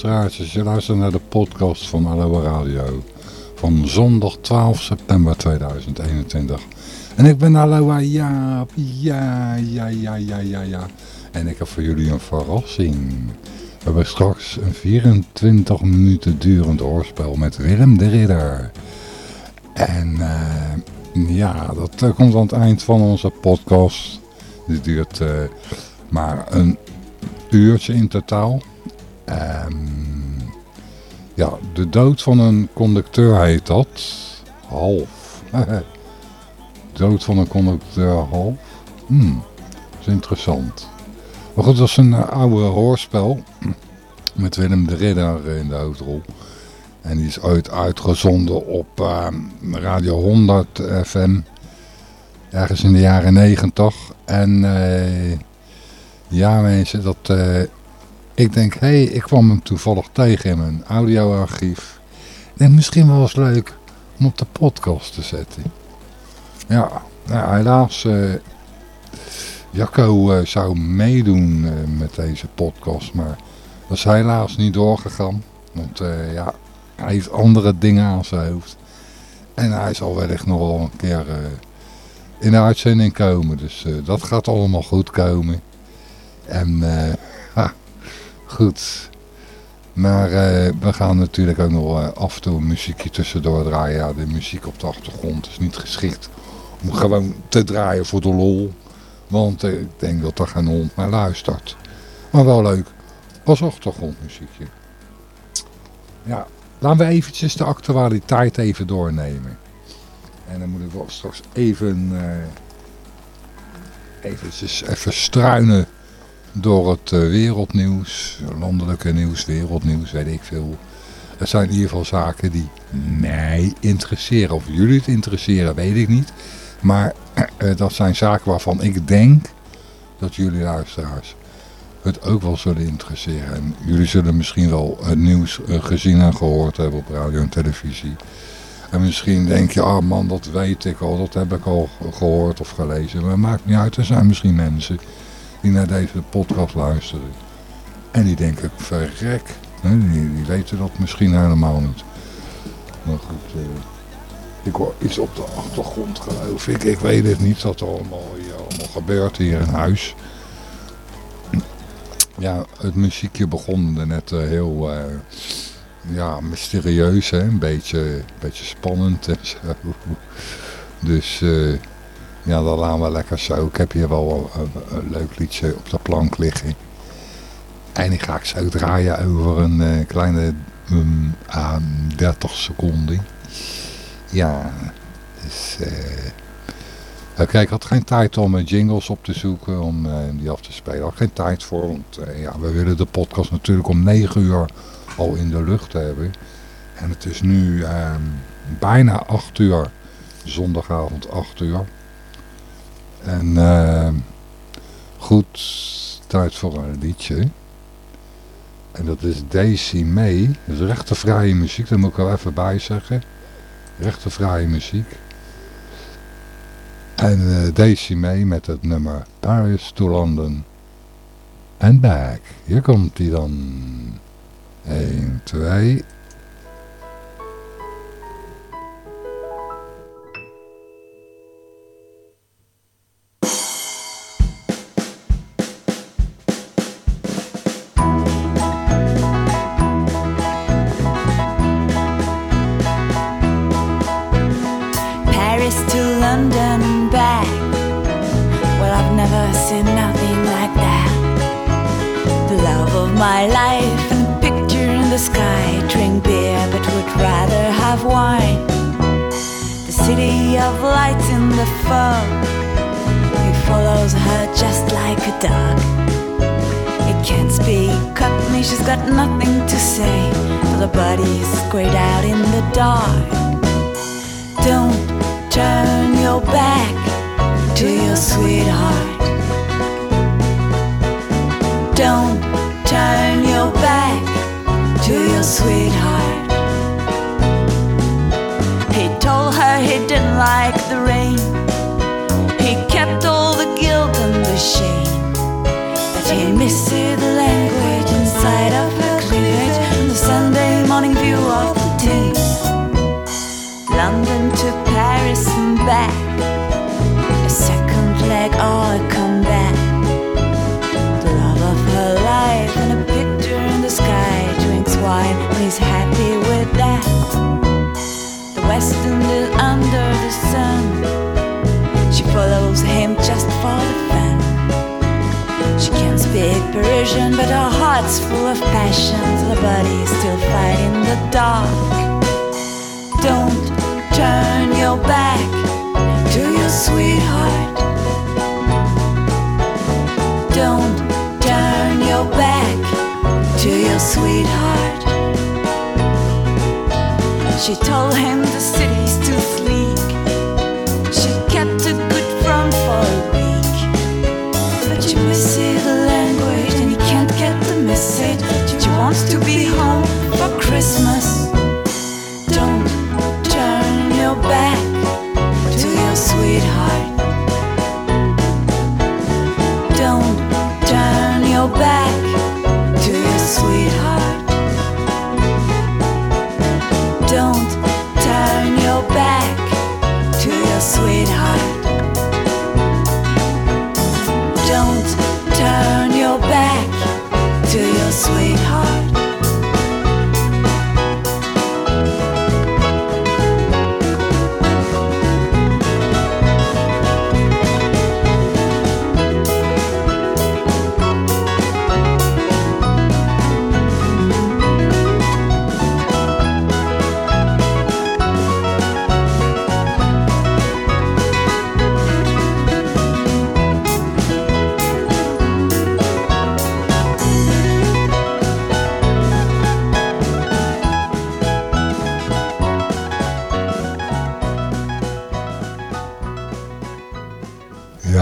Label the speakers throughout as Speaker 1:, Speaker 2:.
Speaker 1: luisteraars. Je luistert naar de podcast van Aloha Radio. Van zondag 12 september 2021. En ik ben Aloha Jaap. Ja, ja, ja, ja, ja, ja. En ik heb voor jullie een verrassing. We hebben straks een 24 minuten durend oorspel met Willem de Ridder. En uh, ja, dat uh, komt aan het eind van onze podcast. Die duurt uh, maar een uurtje in totaal. Um, ja, de dood van een conducteur heet dat. Half. dood van een conducteur half. Hmm, dat is interessant. Maar goed, dat is een oude hoorspel. Met Willem de Ridder in de hoofdrol. En die is ooit uitgezonden op uh, Radio 100 FM. Ergens in de jaren 90. En uh, ja mensen, dat, uh, ik denk, hé, hey, ik kwam hem toevallig tegen in mijn audioarchief. Ik denk, misschien wel eens leuk om op de podcast te zetten. Ja, nou, helaas, Jacco zou meedoen met deze podcast, maar dat is helaas niet doorgegaan. Want ja, hij heeft andere dingen aan zijn hoofd. En hij zal wellicht nog wel een keer in de uitzending komen. Dus dat gaat allemaal goed komen. En goed. Maar we gaan natuurlijk ook nog af en toe een muziekje tussendoor draaien. Ja, de muziek op de achtergrond is niet geschikt om gewoon te draaien voor de lol. Want ik denk dat er geen hond naar luistert. Maar wel leuk als achtergrondmuziekje. Ja, Laten we eventjes de actualiteit even doornemen. En dan moet ik wel straks even, eventjes even struinen door het uh, wereldnieuws, landelijke nieuws, wereldnieuws, weet ik veel. Er zijn in ieder geval zaken die mij interesseren. Of jullie het interesseren, weet ik niet. Maar uh, dat zijn zaken waarvan ik denk dat jullie luisteraars het ook wel zullen interesseren. En jullie zullen misschien wel het nieuws uh, gezien en gehoord hebben op radio en televisie. En misschien denk je, ah man, dat weet ik al, dat heb ik al gehoord of gelezen. Maar het maakt niet uit, er zijn misschien mensen die naar deze podcast luisteren. En die denken, verrek? Die, die weten dat misschien helemaal niet. Maar goed, uh, ik hoor iets op de achtergrond geloof ik. Ik weet het niet wat er allemaal, hier allemaal gebeurt hier in huis. Ja, het muziekje begon net uh, heel uh, ja, mysterieus, hè? Een, beetje, een beetje spannend en zo. Dus ja, dan laten we lekker zo. Ik heb hier wel een, leuk liedje op de plank liggen. En die ga ik zo draaien over een kleine um, 30 seconden. Ja, dus... Kijk, ik had geen tijd om jingles op te zoeken, om uh, die af te spelen. Ik had geen tijd voor, want uh, ja, we willen de podcast natuurlijk om 9 uur al in de lucht hebben. En het is nu uh, bijna 8 uur, zondagavond 8 uur. En ehm, goed, tijd voor een liedje. En dat is Daisy May. Dat is rechte vrije muziek, dat moet ik er even bij zeggen. Rechte vrije muziek. En uh, Daisy mee met het nummer Paris to London and Back. Hier komt hij dan. 1, 2,
Speaker 2: western under the sun. She follows him just for the fun. She can't speak Parisian, but her heart's full of passion. The body still fighting the dark. Don't turn your back to your sweetheart. Don't turn your back to your sweetheart. She told him the city's too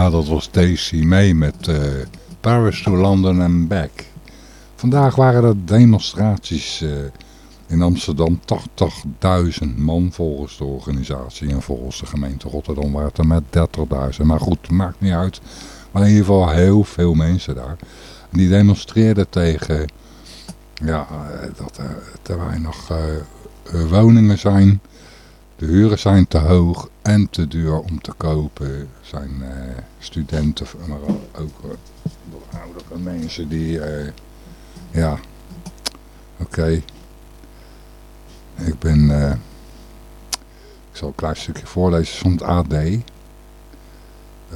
Speaker 1: Ja, dat was Daisy May met eh, Paris to London and Back. Vandaag waren er demonstraties eh, in Amsterdam. 80.000 man volgens de organisatie. En volgens de gemeente Rotterdam waren het er met 30.000. Maar goed, maakt niet uit. Maar in ieder geval heel veel mensen daar. Die demonstreerden tegen ja, eh, dat er te weinig woningen zijn. De huren zijn te hoog en te duur om te kopen. zijn eh, studenten, maar ook uh, oudere mensen die... eh, ja, oké. Ik ben... ik zal een klein stukje voorlezen van het AD.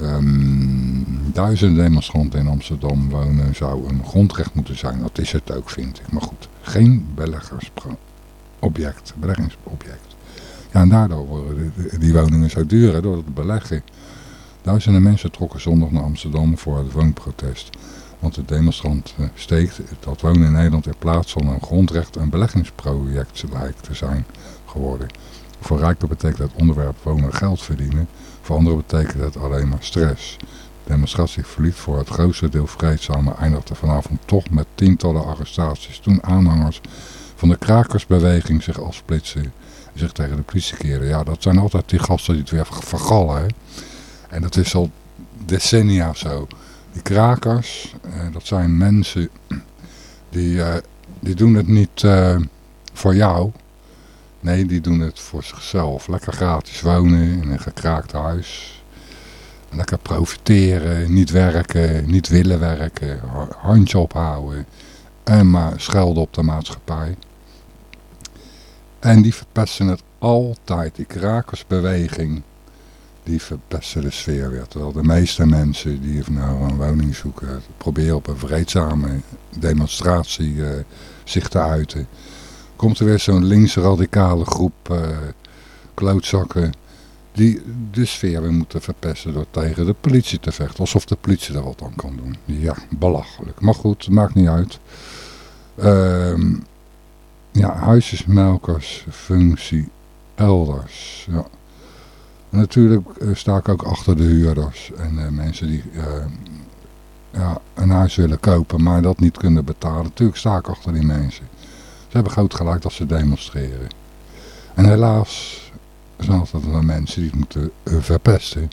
Speaker 1: Ehm, duizenden demonstranten in Amsterdam wonen zou een grondrecht moeten zijn. Dat is het ook, vind ik. Maar goed, geen beleggersobject, beleggingsobject. Ja, en daardoor worden die, die woningen zo duur hè, door het beleggen. Duizenden mensen trokken zondag naar Amsterdam voor het woonprotest. Want de demonstrant eh, steekt dat wonen in Nederland in plaats van een grondrecht een beleggingsproject lijkt te zijn geworden. Voor rijken betekent het onderwerp wonen geld verdienen. Voor anderen betekent het alleen maar stress. De demonstratie verliep voor het grootste deel vreedzaam, eindigde vanavond toch met tientallen arrestaties. Toen aanhangers van de krakersbeweging zich afsplitsen en zich tegen de politie keren. Ja, dat zijn altijd die gasten die het weer vergallen. Hè? En dat is al decennia zo. Die krakers, eh, dat zijn mensen die, eh, die doen het niet eh, voor jou. Nee, die doen het voor zichzelf. Lekker gratis wonen in een gekraakt huis. Lekker profiteren, niet werken, niet willen werken, ha- handje ophouden. En maar schelden op de maatschappij. En die verpesten het altijd, die krakersbeweging. Die verpesten de sfeer weer. Terwijl de meeste mensen die nou een woning zoeken, proberen op een vreedzame demonstratie eh, zich te uiten. Komt er weer zo'n linksradicale groep eh, klootzakken die de sfeer weer moeten verpesten door tegen de politie te vechten. Alsof de politie er wat aan kan doen. Ja, belachelijk. Maar goed, maakt niet uit. Ehm, ja, huisjesmelkers, functie elders. Ja. Natuurlijk eh, sta ik ook achter de huurders en eh, mensen die eh, ja, een huis willen kopen, maar dat niet kunnen betalen. Natuurlijk sta ik achter die mensen. Ze hebben groot gelijk dat ze demonstreren. En helaas zijn altijd wel mensen die het moeten verpesten.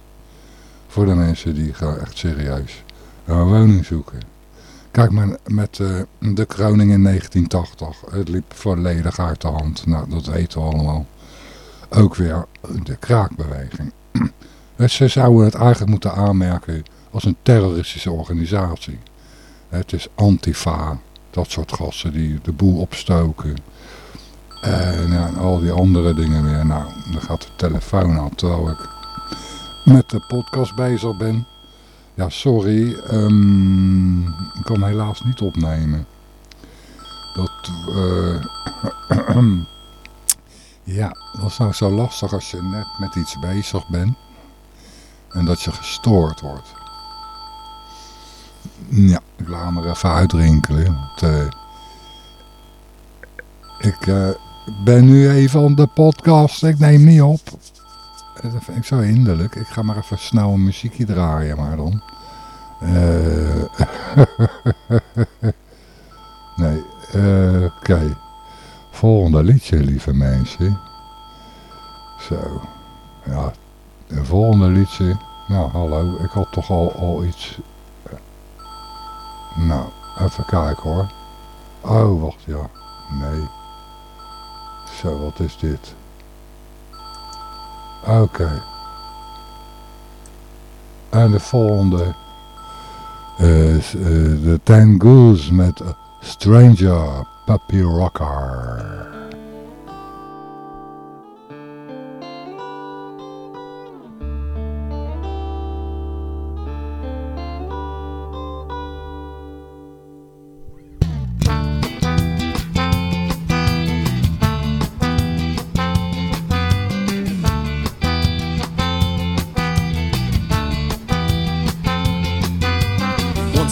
Speaker 1: Voor de mensen die gaan echt serieus een woning zoeken. Kijk maar met eh, de kroning in 1980. Het liep volledig uit de hand. Nou, dat weten we allemaal. Ook weer de kraakbeweging. Ze zouden het eigenlijk moeten aanmerken als een terroristische organisatie. Het is Antifa, dat soort gasten die de boel opstoken. En al die andere dingen weer. Nou, dan gaat de telefoon aan terwijl ik met de podcast bezig ben. Ja, sorry. ehm, ik kan helaas niet opnemen. eh, ja, dat is nou zo lastig als je net met iets bezig bent en dat je gestoord wordt. Ja, ik laat me er even uitrinkelen. Eh, ik eh, ben nu even aan de podcast. Ik neem niet op. Dat vind ik zo hinderlijk. Ik ga maar even snel een muziekje draaien maar dan. Eh, nee, eh, oké. Volgende liedje, lieve mensen. Zo. Ja, het volgende liedje. Nou, hallo. Ik had toch al, al iets... Nou, even kijken hoor. Oh, wacht, ja. Nee. Zo, wat is dit? Oké. En de volgende is eh, de Goose met Stranger Puppy Rocker.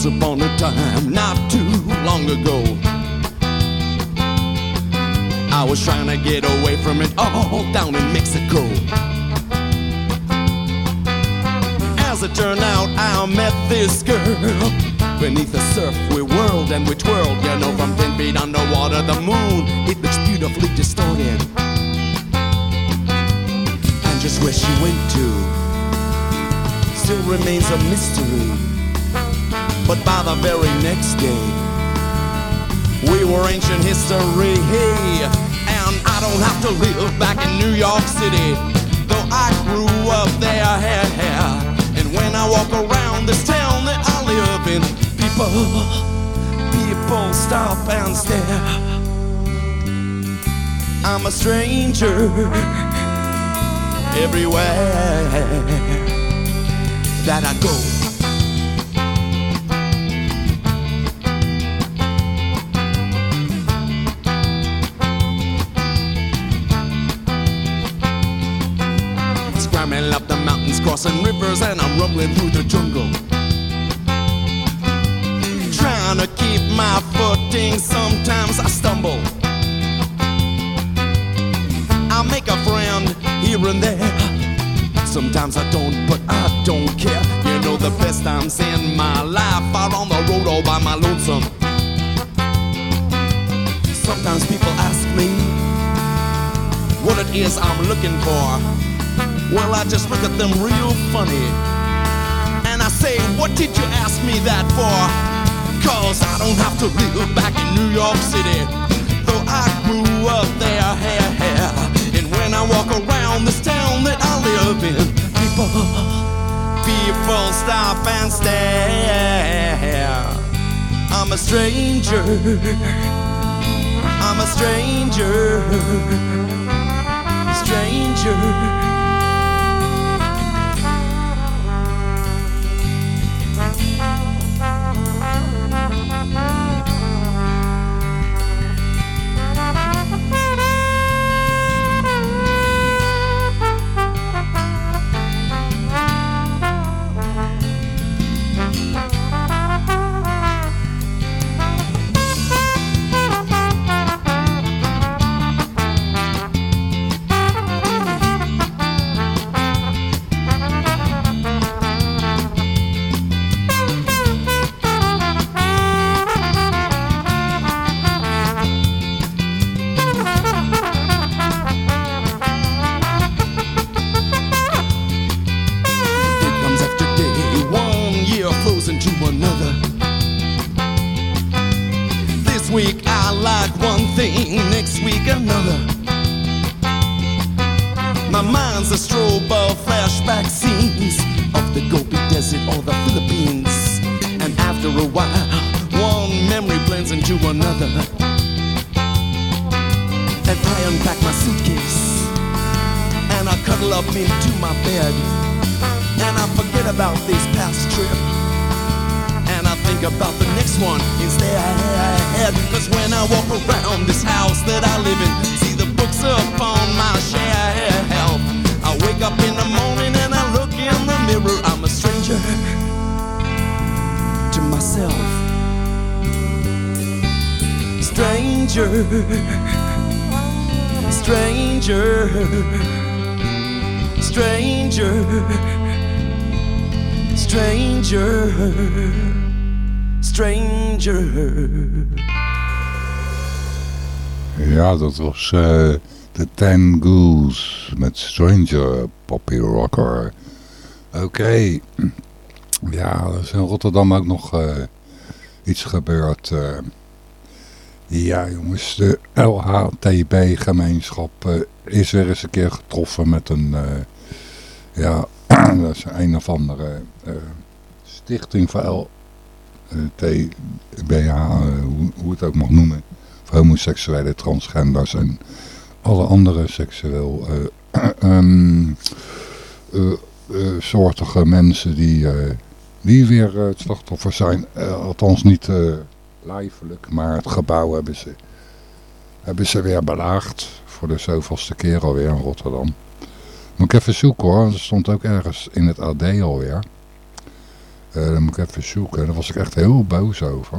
Speaker 3: Once upon a time, not too long ago, I was trying to get away from it all down in Mexico. As it turned out, I met this girl. Beneath the surf, we whirled and we twirled. You know, from 10 feet underwater, the moon, it looks beautifully distorted. And just where she went to still remains a mystery. But by the very next day, we were ancient history. Hey, and I don't have to live back in New York City, though I grew up there. Hey, hey. And when I walk around this town that I live in, people, people stop and stare. I'm a stranger everywhere that I go. Scrambling up the mountains, crossing rivers, and I'm rumbling through the jungle. Trying to keep my footing, sometimes I stumble. I make a friend here and there. Sometimes I don't, but I don't care. You know, the best times in my life are on the road all by my lonesome. Sometimes people ask me what it is I'm looking for. Well, I just look at them real funny. And I say, What did you ask me that for? Cause I don't have to live back in New York City. Though I grew up there, here, here. And when I walk around this town that I live in, people, people stop and stare. I'm a stranger. I'm a stranger. Stranger. This past trip. And I think about the next one instead. Cause when I walk around this house that I live in, see the books upon my shelf. I wake up in the morning and I look in the mirror. I'm a stranger to myself. Stranger, stranger, stranger, stranger, stranger.
Speaker 1: Ja, dat was eh, de Ten Goose met Stranger, Poppy Rocker. Oké. Ja, er is in Rotterdam ook nog eh, iets gebeurd. eh. ja, jongens, de LHTB-gemeenschap is weer eens een keer getroffen met een... ja, dat is een of andere eh, stichting voor LTBH, eh, hoe, hoe het ook mag noemen voor homoseksuele, transgenders en alle andere seksueel eh, ehm, eh, soortige mensen die, weer het slachtoffer zijn. Althans niet uh, lijfelijk, maar het gebouw hebben ze, hebben ze weer belaagd. Voor de zoveelste keer alweer in Rotterdam. Moet ik even zoeken hoor, er stond ook ergens in het AD alweer. Uh, dan moet ik even zoeken, daar was ik echt heel boos over.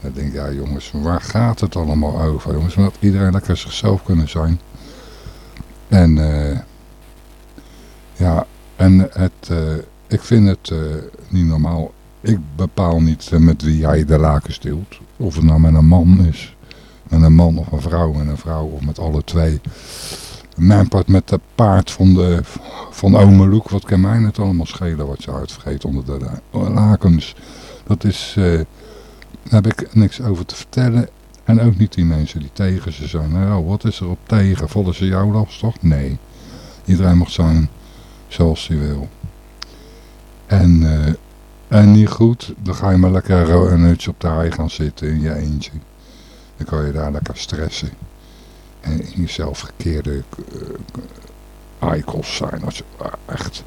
Speaker 1: Dan denk ik, ja jongens, waar gaat het allemaal over? Jongens, moet iedereen lekker zichzelf kunnen zijn. En uh, ja, en het, uh, ik vind het niet normaal. Ik bepaal niet met wie jij de lakens deelt. Of het nou met een man is. Met een man of een vrouw met een vrouw of met alle twee. Mijn part met het paard van, de, van ome Loek. Wat kan mij het allemaal schelen wat ze uitvergeet onder de lakens. Dat is... Uh, daar heb ik niks over te vertellen. En ook niet die mensen die tegen ze zijn. Nou, wat is er op tegen? Vallen ze jou lastig? Nee. Iedereen mag zijn zoals hij wil. En, uh, en niet goed, dan ga je maar lekker een uurtje op de haai gaan zitten in je eentje. Dan kan je daar lekker stressen. In jezelf gekeerde uh, eikels zijn. Als je, uh, echt.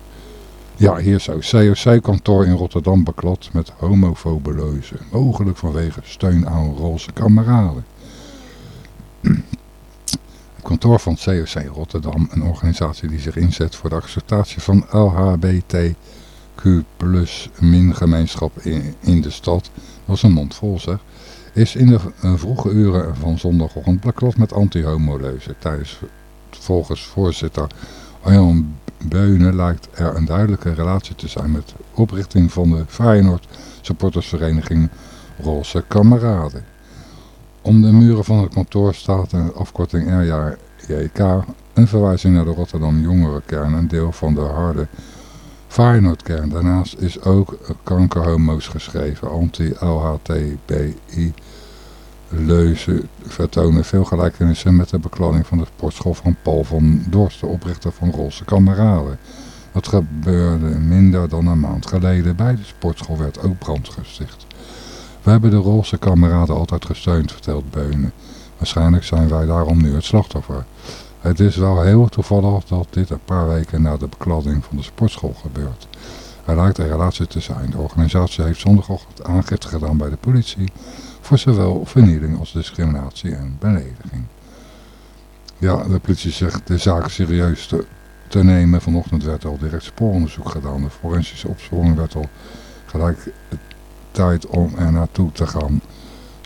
Speaker 1: Ja, hier zo. COC-kantoor in Rotterdam beklad met homofobe leuzen. Mogelijk vanwege steun aan roze kameraden. Het kantoor van COC Rotterdam, een organisatie die zich inzet voor de acceptatie van LHBTQ plus min gemeenschap in, de stad. Was een mond vol zeg. Is in de vroege uren van zondagochtend beklad met anti-homo leuzen. Tijdens, volgens voorzitter Arjan Beunen lijkt er een duidelijke relatie te zijn met oprichting van de Feyenoord supportersvereniging Roze Kameraden. Om de muren van het kantoor staat een afkorting RJK, een verwijzing naar de Rotterdam Jongerenkern, een deel van de harde Feyenoordkern. Daarnaast is ook kankerhomo's geschreven, anti-LHTBI leuzen vertonen veel gelijkenissen met de bekladding van de sportschool van Paul van Dorst, de oprichter van Roze Kameraden. Dat gebeurde minder dan een maand geleden. Bij de sportschool werd ook brand gesticht. We hebben de Roze Kameraden altijd gesteund, vertelt Beunen. Waarschijnlijk zijn wij daarom nu het slachtoffer. Het is wel heel toevallig dat dit een paar weken na de bekladding van de sportschool gebeurt. Er lijkt een relatie te zijn. De organisatie heeft zondagochtend aangifte gedaan bij de politie voor zowel vernieling als discriminatie en belediging. Ja, de politie zegt de zaak serieus te, nemen. Vanochtend werd al direct spooronderzoek gedaan. De forensische opsporing werd al gelijk tijd om er naartoe te gaan,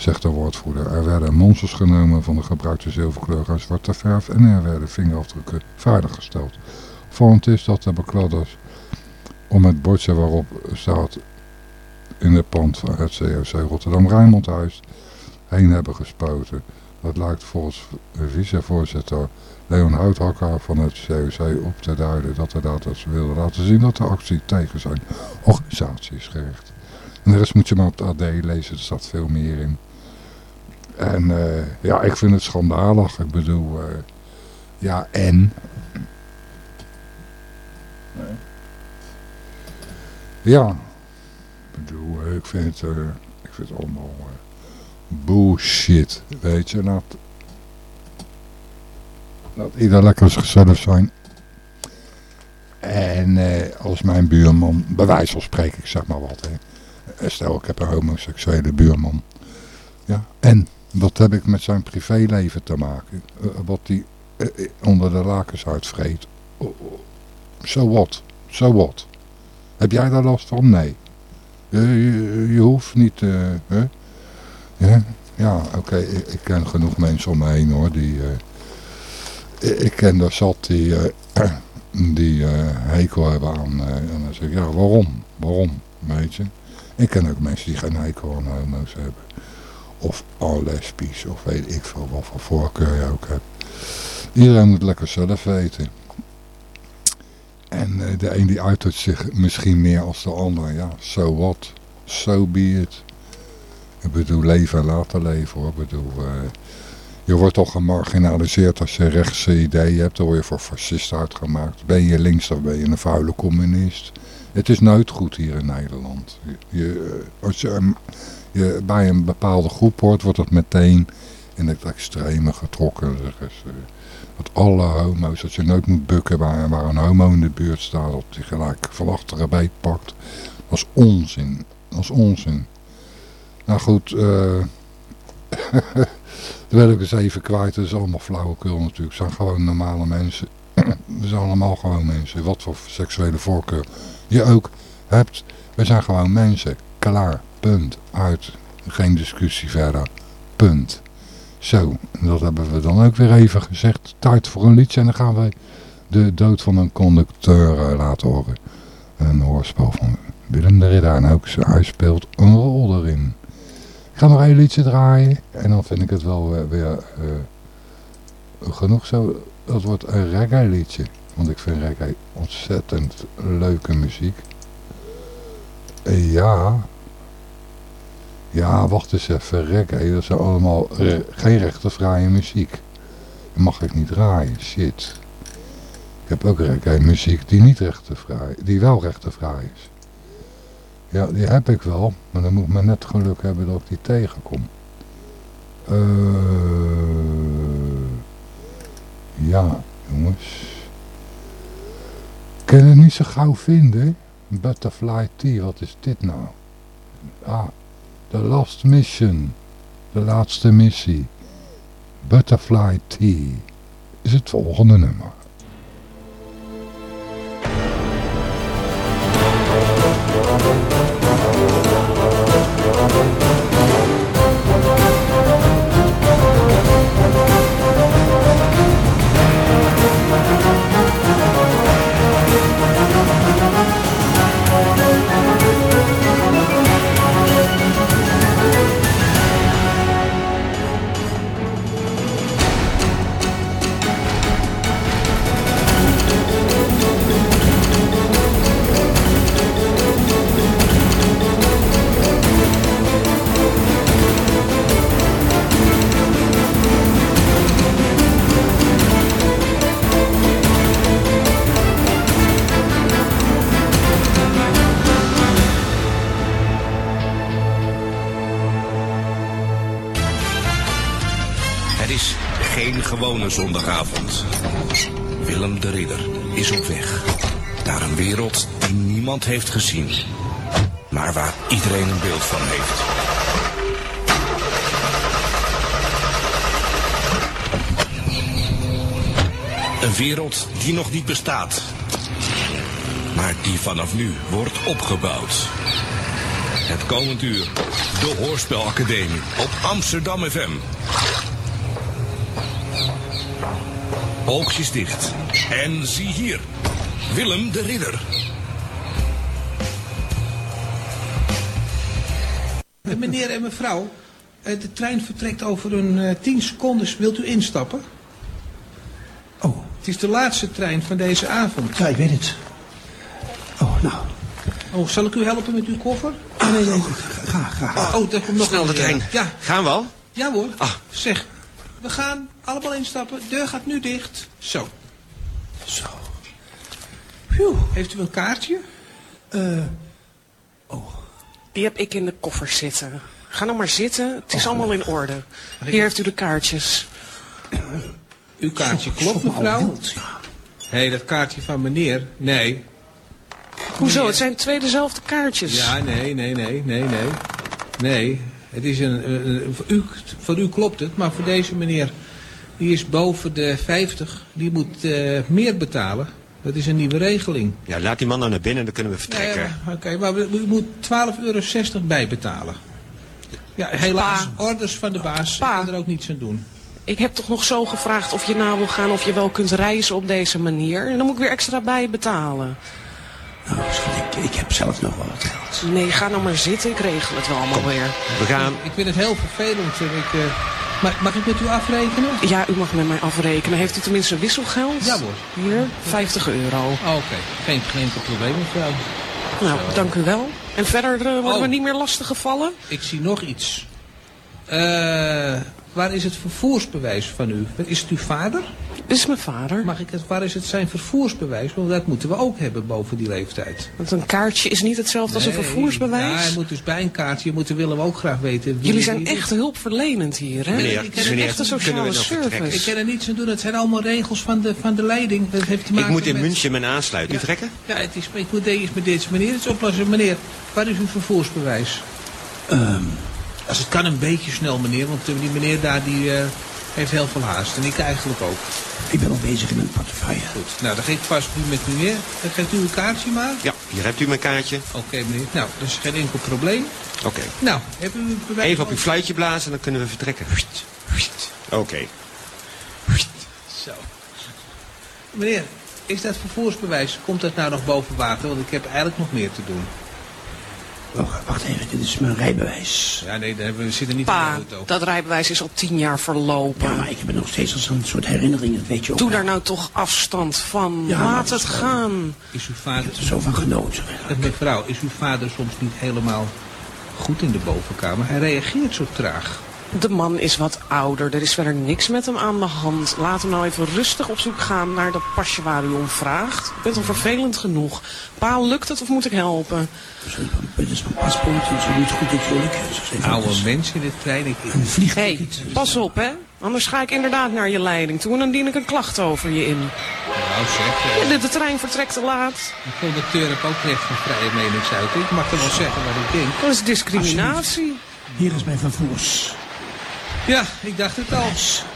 Speaker 1: zegt de woordvoerder. Er werden monsters genomen van de gebruikte zilverkleur en zwarte verf en er werden vingerafdrukken veiliggesteld. Vond is dat de bekladders om het bordje waarop staat in het pand van het COC Rotterdam Rijnmondhuis heen hebben gespoten. Dat lijkt volgens vicevoorzitter Leon Houthakker van het COC op te duiden dat de data's wilden laten zien dat de actie tegen zijn organisatie is gericht. En de rest moet je maar op de AD lezen, er staat veel meer in. En uh, ja, ik vind het schandalig. Ik bedoel, uh, ja en... Ja, ik bedoel, ik vind het, uh, ik vind het allemaal bullshit, weet je. Laat, laat ieder lekker zichzelf zijn. En als mijn buurman, bij wijze van ik zeg maar wat, hè. Eh, Stel, ik heb een homoseksuele buurman. Ja, en wat heb ik met zijn privéleven te maken? Eh, wat hij eh, eh, onder de lakens uitvreet. Zo wat, zo wat. Heb jij daar last van? Nee. Je, hoeft niet... eh? Ja, ja oké, ik, ik ken genoeg mensen om me heen hoor. Die, eh, ik, ken er zat die, eh, die eh, hekel hebben aan... eh, en dan zeg ik, ja waarom? Waarom? Weet je? Ik ken ook mensen die geen hekel aan homo's hebben. Of al lesbisch, of weet ik veel wat voor voorkeur je ook hebt. Iedereen moet lekker zelf weten. En eh, de een die uit zich misschien meer als de ander. Ja, so what? So be it. Ik bedoel, leven en laten leven hoor. Ik bedoel, eh, je wordt toch gemarginaliseerd als je rechtse ideeën hebt. Dan word je voor fascist uitgemaakt. Ben je links of ben je een vuile communist. Het is nooit goed hier in Nederland. Je, eh, als je, je bij een bepaalde groep hoort, wordt het meteen in het extreme getrokken. Dat alle homo's, dat je nooit moet bukken waar, waar een homo in de buurt staat, dat hij gelijk van achteren beet pakt. Dat is onzin. Dat is onzin. Nou goed, eh dat wil ik eens even kwijt. Dat is allemaal flauwekul natuurlijk. Het zijn gewoon normale mensen. We zijn allemaal gewoon mensen. Wat voor seksuele voorkeur je ook hebt. We zijn gewoon mensen. Klaar. Punt. Uit. Geen discussie verder. Punt. Zo, dat hebben we dan ook weer even gezegd. Tijd voor een liedje en dan gaan we de dood van een conducteur eh, laten horen. Een hoorspel van Willem de Ridder en ook hij speelt een rol erin. Ik ga nog één liedje draaien en dan vind ik het wel eh, weer eh, genoeg zo. Dat wordt een reggae liedje, want ik vind reggae ontzettend leuke muziek. Ja, ja, wacht eens even, reggae, dat is allemaal re- geen rechtenvrije muziek. Dat mag ik niet draaien, shit. Ik heb ook reggae muziek die niet rechtenvrij, die wel rechtenvrij is. Ja, die heb ik wel, maar dan moet ik maar net geluk hebben dat ik die tegenkom. Eh, ja, jongens. Ik kan het niet zo gauw vinden. Butterfly Tea, wat is dit nou? Ah, The Last Mission. De laatste missie. Butterfly Tea is het volgende nummer.
Speaker 4: Gewone zondagavond. Willem de Ridder is op weg naar een wereld die niemand heeft gezien, maar waar iedereen een beeld van heeft. Een wereld die nog niet bestaat, maar die vanaf nu wordt opgebouwd. Het komend uur, de Hoorspelacademie op Amsterdam FM. Oogjes dicht. En zie hier, Willem de Ridder.
Speaker 5: Eh, Meneer en mevrouw, eh, de trein vertrekt over een eh, 10 seconden. Wilt u instappen?
Speaker 6: Oh,
Speaker 5: Het is de laatste trein van deze avond.
Speaker 6: ja, ik weet het. Oh, nou.
Speaker 5: Oh, zal ik u helpen met uw koffer?
Speaker 6: Ah, nee, nee, ga, ga.
Speaker 5: Oh, daar komt nog
Speaker 7: Snel de
Speaker 5: een, eh,
Speaker 7: trein.
Speaker 5: Ja,
Speaker 7: Gaan we al?
Speaker 5: ja hoor.
Speaker 7: Ah.
Speaker 5: Zeg, we gaan allemaal instappen. Deur gaat nu dicht. Zo.
Speaker 6: Zo.
Speaker 5: Phew, heeft u een kaartje?
Speaker 6: Eh,
Speaker 8: Die heb ik in de koffer zitten. Ga nou maar zitten, het is allemaal in orde. Hier heeft u de kaartjes.
Speaker 5: Uw kaartje klopt, mevrouw. Hé, dat kaartje van meneer? Nee.
Speaker 8: Hoezo?
Speaker 5: meneer.
Speaker 8: Het zijn twee dezelfde kaartjes.
Speaker 5: Ja, nee, nee, nee, nee, nee. Nee, het is een, een- een- voor, u, voor u klopt het, maar voor deze meneer, die is boven de 50, die moet eh, meer betalen. Dat is een nieuwe regeling.
Speaker 7: Ja, laat die man nou naar binnen, dan kunnen we vertrekken.
Speaker 5: Ja, Oké, maar u moet 12,60 euro bijbetalen. Ja, helaas,
Speaker 8: Pa.
Speaker 5: orders van de baas,
Speaker 8: Pa.
Speaker 5: ik kan er ook niets aan doen.
Speaker 8: Ik heb toch nog zo gevraagd of je nou wil gaan of je wel kunt reizen op deze manier. En dan moet ik weer extra bij betalen.
Speaker 6: Nou, schat, ik, ik heb zelf nog wel wat geld.
Speaker 8: Nee, ga nou maar zitten. Ik regel het wel allemaal weer.
Speaker 7: We gaan...
Speaker 5: Ik vind het heel vervelend. en Ik, eh, mag, mag ik met u afrekenen?
Speaker 8: Ja, u mag met mij afrekenen. Heeft u tenminste wisselgeld?
Speaker 5: Ja, hoor.
Speaker 8: Hier, 50 euro.
Speaker 5: Oh, Oké, geen, geen probleem mevrouw.
Speaker 8: Nou, dank u wel. En verder eh, worden
Speaker 5: Oh.
Speaker 8: we niet meer lastig gevallen?
Speaker 5: Ik zie nog iets. Eh, waar is het vervoersbewijs van u? Is het uw vader?
Speaker 8: Dit is mijn vader.
Speaker 5: Mag ik het, waar is het zijn vervoersbewijs? Want dat moeten we ook hebben boven die leeftijd.
Speaker 8: Want een kaartje is niet hetzelfde als een vervoersbewijs.
Speaker 5: Ja, hij moet dus bij een kaartje, moeten, willen we ook graag weten. wie-
Speaker 8: Jullie zijn
Speaker 5: wie-
Speaker 8: echt hulpverlenend hier, hè?
Speaker 7: Meneer,
Speaker 8: Ik ken
Speaker 7: meneer,
Speaker 8: echt een
Speaker 7: kunnen we
Speaker 8: sociale
Speaker 7: vertrekken?
Speaker 5: Ik
Speaker 8: service.
Speaker 5: kan er niets aan doen, het zijn allemaal regels van de, van de leiding. Dat heeft te
Speaker 7: Ik
Speaker 5: maken
Speaker 7: moet in
Speaker 5: met...
Speaker 7: München mijn aansluiting
Speaker 5: Ja.
Speaker 7: trekken.
Speaker 5: Ja, het is, ik moet deze met deze meneer iets oplossen. Meneer, waar is uw vervoersbewijs?
Speaker 6: Ehm,
Speaker 5: Als het kan een beetje snel, meneer, want die meneer daar die, eh, heeft heel veel haast. En ik eigenlijk ook.
Speaker 6: Ik ben al bezig in mijn portefeuille.
Speaker 5: Goed, nou dan ga ik vast nu met meneer. Dan geeft u uw kaartje maar.
Speaker 7: Ja, hier hebt u mijn kaartje.
Speaker 5: Oké meneer, nou dat is geen enkel probleem.
Speaker 7: Oké.
Speaker 5: Nou, heeft u bewijs?
Speaker 7: Even op uw fluitje blazen en dan kunnen we vertrekken. Oké.
Speaker 5: Zo. Meneer, is dat vervoersbewijs, komt dat nou nog boven water? Want ik heb eigenlijk nog meer te doen.
Speaker 6: Wacht, wacht even, dit is mijn rijbewijs.
Speaker 5: Ja, nee, daar hebben we, zitten niet in de
Speaker 8: Pa,
Speaker 5: auto.
Speaker 8: dat rijbewijs is al tien jaar verlopen.
Speaker 6: Ja, maar ik heb er nog steeds als een soort herinnering, dat weet je ook.
Speaker 8: Doe daar nou toch afstand van.
Speaker 6: Ja,
Speaker 8: Laat het gaan.
Speaker 5: Is uw vader...
Speaker 6: Ik heb er zo van genoten.
Speaker 5: Eh, Mevrouw, is uw vader soms niet helemaal goed in de bovenkamer? Hij reageert zo traag.
Speaker 8: De man is wat ouder. Er is verder niks met hem aan de hand. Laat hem nou even rustig op zoek gaan naar dat pasje waar u om vraagt. Ik ben toch vervelend genoeg. Pa, lukt het of moet ik helpen?
Speaker 6: Dit is mijn paspoort, en zo niet goed is even
Speaker 5: Oude mensen in de trein. Ik,
Speaker 6: vliegticket.
Speaker 8: hey, pas op hè. Anders ga ik inderdaad naar je leiding toe en dan dien ik een klacht over je in.
Speaker 5: nou zeg, eh,
Speaker 8: De, de trein vertrekt te laat.
Speaker 5: de conducteur heeft ook recht van vrije meningsuiting. Ik mag er wel zeggen wat ik denk.
Speaker 8: Dat is discriminatie.
Speaker 6: Hier is mijn vervoers.
Speaker 5: Ja, ik dacht het al.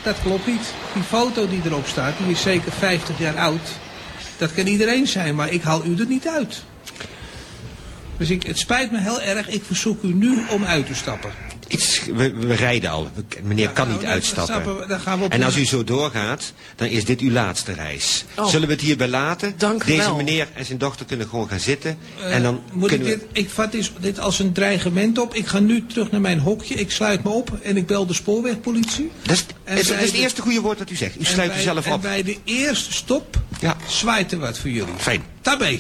Speaker 5: Dat klopt niet. Die foto die erop staat, die is zeker 50 jaar oud. Dat kan iedereen zijn, maar ik haal u er niet uit. Dus ik, het spijt me heel erg. Ik verzoek u nu om uit te stappen.
Speaker 7: Iets, we, we rijden al. We- meneer kan
Speaker 5: nou,
Speaker 7: niet uitstappen.
Speaker 5: stappen we- dan gaan we op
Speaker 7: en als u zo doorgaat, dan is dit uw laatste reis.
Speaker 8: Oh.
Speaker 7: Zullen we het hierbij laten?
Speaker 8: Dank u
Speaker 7: Deze
Speaker 8: wel.
Speaker 7: meneer en zijn dochter kunnen gewoon gaan zitten.
Speaker 5: Eh,
Speaker 7: en dan
Speaker 5: moet ik,
Speaker 7: kunnen
Speaker 5: dit, ik vat dit, als een dreigement op. Ik ga nu terug naar mijn hokje. Ik sluit me op en ik bel de spoorwegpolitie.
Speaker 7: we... Dat is,
Speaker 5: En
Speaker 7: dat is
Speaker 5: bij
Speaker 7: het eerste goede woord dat u zegt. U
Speaker 5: En
Speaker 7: sluit
Speaker 5: bij-
Speaker 7: uzelf
Speaker 5: En
Speaker 7: op.
Speaker 5: bij de eerste stop
Speaker 7: Ja,
Speaker 5: zwaait er wat voor jullie.
Speaker 7: fijn.
Speaker 5: Tabé.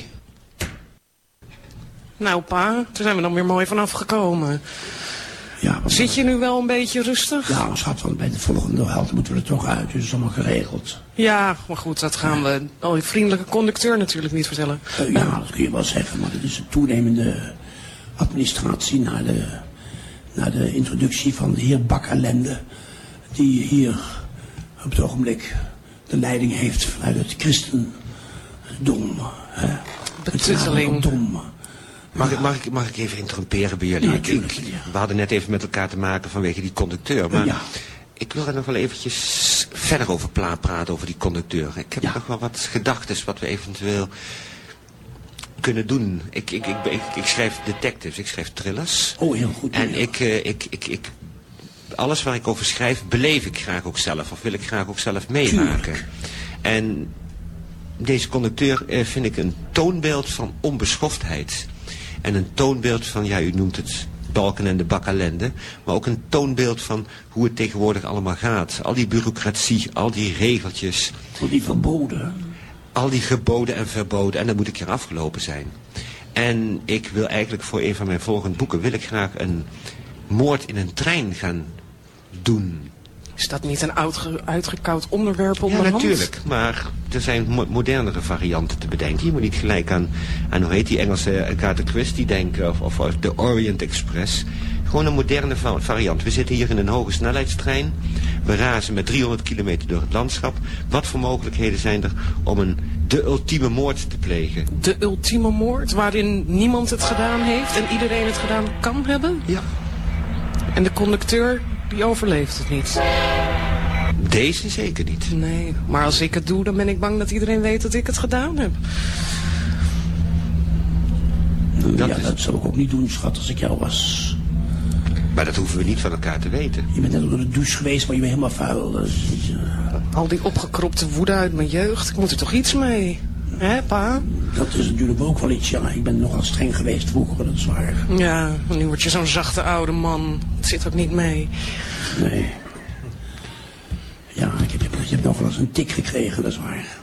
Speaker 8: Nou pa, daar zijn we dan weer mooi vanaf gekomen.
Speaker 6: Ja,
Speaker 8: Zit je nu wel een beetje rustig?
Speaker 6: Ja, schat, want bij de volgende helte moeten we er toch uit. Dus is allemaal geregeld.
Speaker 8: Ja, maar goed, dat gaan we oh, die vriendelijke conducteur natuurlijk niet vertellen.
Speaker 6: Eh, ja, dat kun je wel zeggen, maar het is een toenemende administratie na de, na de introductie van de heer Bakkerlende. Die hier op het ogenblik de leiding heeft vanuit het christendom. Hè?
Speaker 8: Betutteling.
Speaker 6: Dom.
Speaker 7: Mag, ik, mag, ik, mag ik even interrumperen bij jullie?
Speaker 6: Ja,
Speaker 7: Ik-
Speaker 6: tuurlijk,
Speaker 7: ik-
Speaker 6: ja.
Speaker 7: We hadden net even met elkaar te maken vanwege die conducteur. Maar
Speaker 6: Ja.
Speaker 7: ik wil er nog wel eventjes verder over praten, over die conducteur. Ik heb
Speaker 6: Ja.
Speaker 7: nog wel wat gedachten wat we eventueel kunnen doen. Ik, ik, ik, ik, ik schrijf detectives, ik schrijf thrillers.
Speaker 6: Oh, heel goed.
Speaker 7: En ik, eh, ik, ik, ik, alles waar ik over schrijf, beleef ik graag ook zelf. Of wil ik graag ook zelf meemaken.
Speaker 6: Tuurlijk.
Speaker 7: En deze conducteur eh, vind ik een toonbeeld van onbeschoftheid. En een toonbeeld van, ja, u noemt het balken en de bakkalende. Maar ook een toonbeeld van hoe het tegenwoordig allemaal gaat. Al die bureaucratie, al die regeltjes,
Speaker 6: Voor die verboden.
Speaker 7: al die geboden en verboden. En dan moet ik keer afgelopen zijn. En ik wil eigenlijk voor een van mijn volgende boeken... wil ik graag een moord in een trein gaan doen.
Speaker 8: Is dat niet een uitge- uitgekoud onderwerp op
Speaker 7: Ja, natuurlijk. Maar er zijn mo- modernere varianten te bedenken. Je moet niet gelijk aan, aan hoe heet die Engelse Agatha Christie denken. Of, of, of de Orient Express. Gewoon een moderne va- variant. We zitten hier in een hoge snelheidstrein. We razen met 300 kilometer door het landschap. Wat voor mogelijkheden zijn er om een de ultieme moord te plegen?
Speaker 8: De ultieme moord waarin niemand het gedaan heeft en iedereen het gedaan kan hebben.
Speaker 7: Ja.
Speaker 8: En de conducteur, die overleeft het niet.
Speaker 7: Deze zeker niet.
Speaker 8: Nee, maar als ik het doe, dan ben ik bang dat iedereen weet dat ik het gedaan heb.
Speaker 7: Dat
Speaker 6: ja,
Speaker 7: is-
Speaker 6: dat zou ik ook niet doen, schat, als ik jou was.
Speaker 7: Maar dat hoeven we niet van elkaar te weten.
Speaker 6: Je bent net onder de douche geweest, maar je bent helemaal vuil. Eh,
Speaker 8: Al die opgekropte woede uit mijn jeugd, ik moet er toch iets mee. Hè, pa?
Speaker 6: dat is natuurlijk ook wel iets, ja. Ik ben nogal streng geweest vroeger, dat is waar.
Speaker 8: Ja, nu word je zo'n zachte oude man. Het zit ook niet mee.
Speaker 6: Nee. Ja, ik heb, je hebt nog wel eens een tik gekregen, dat is waar.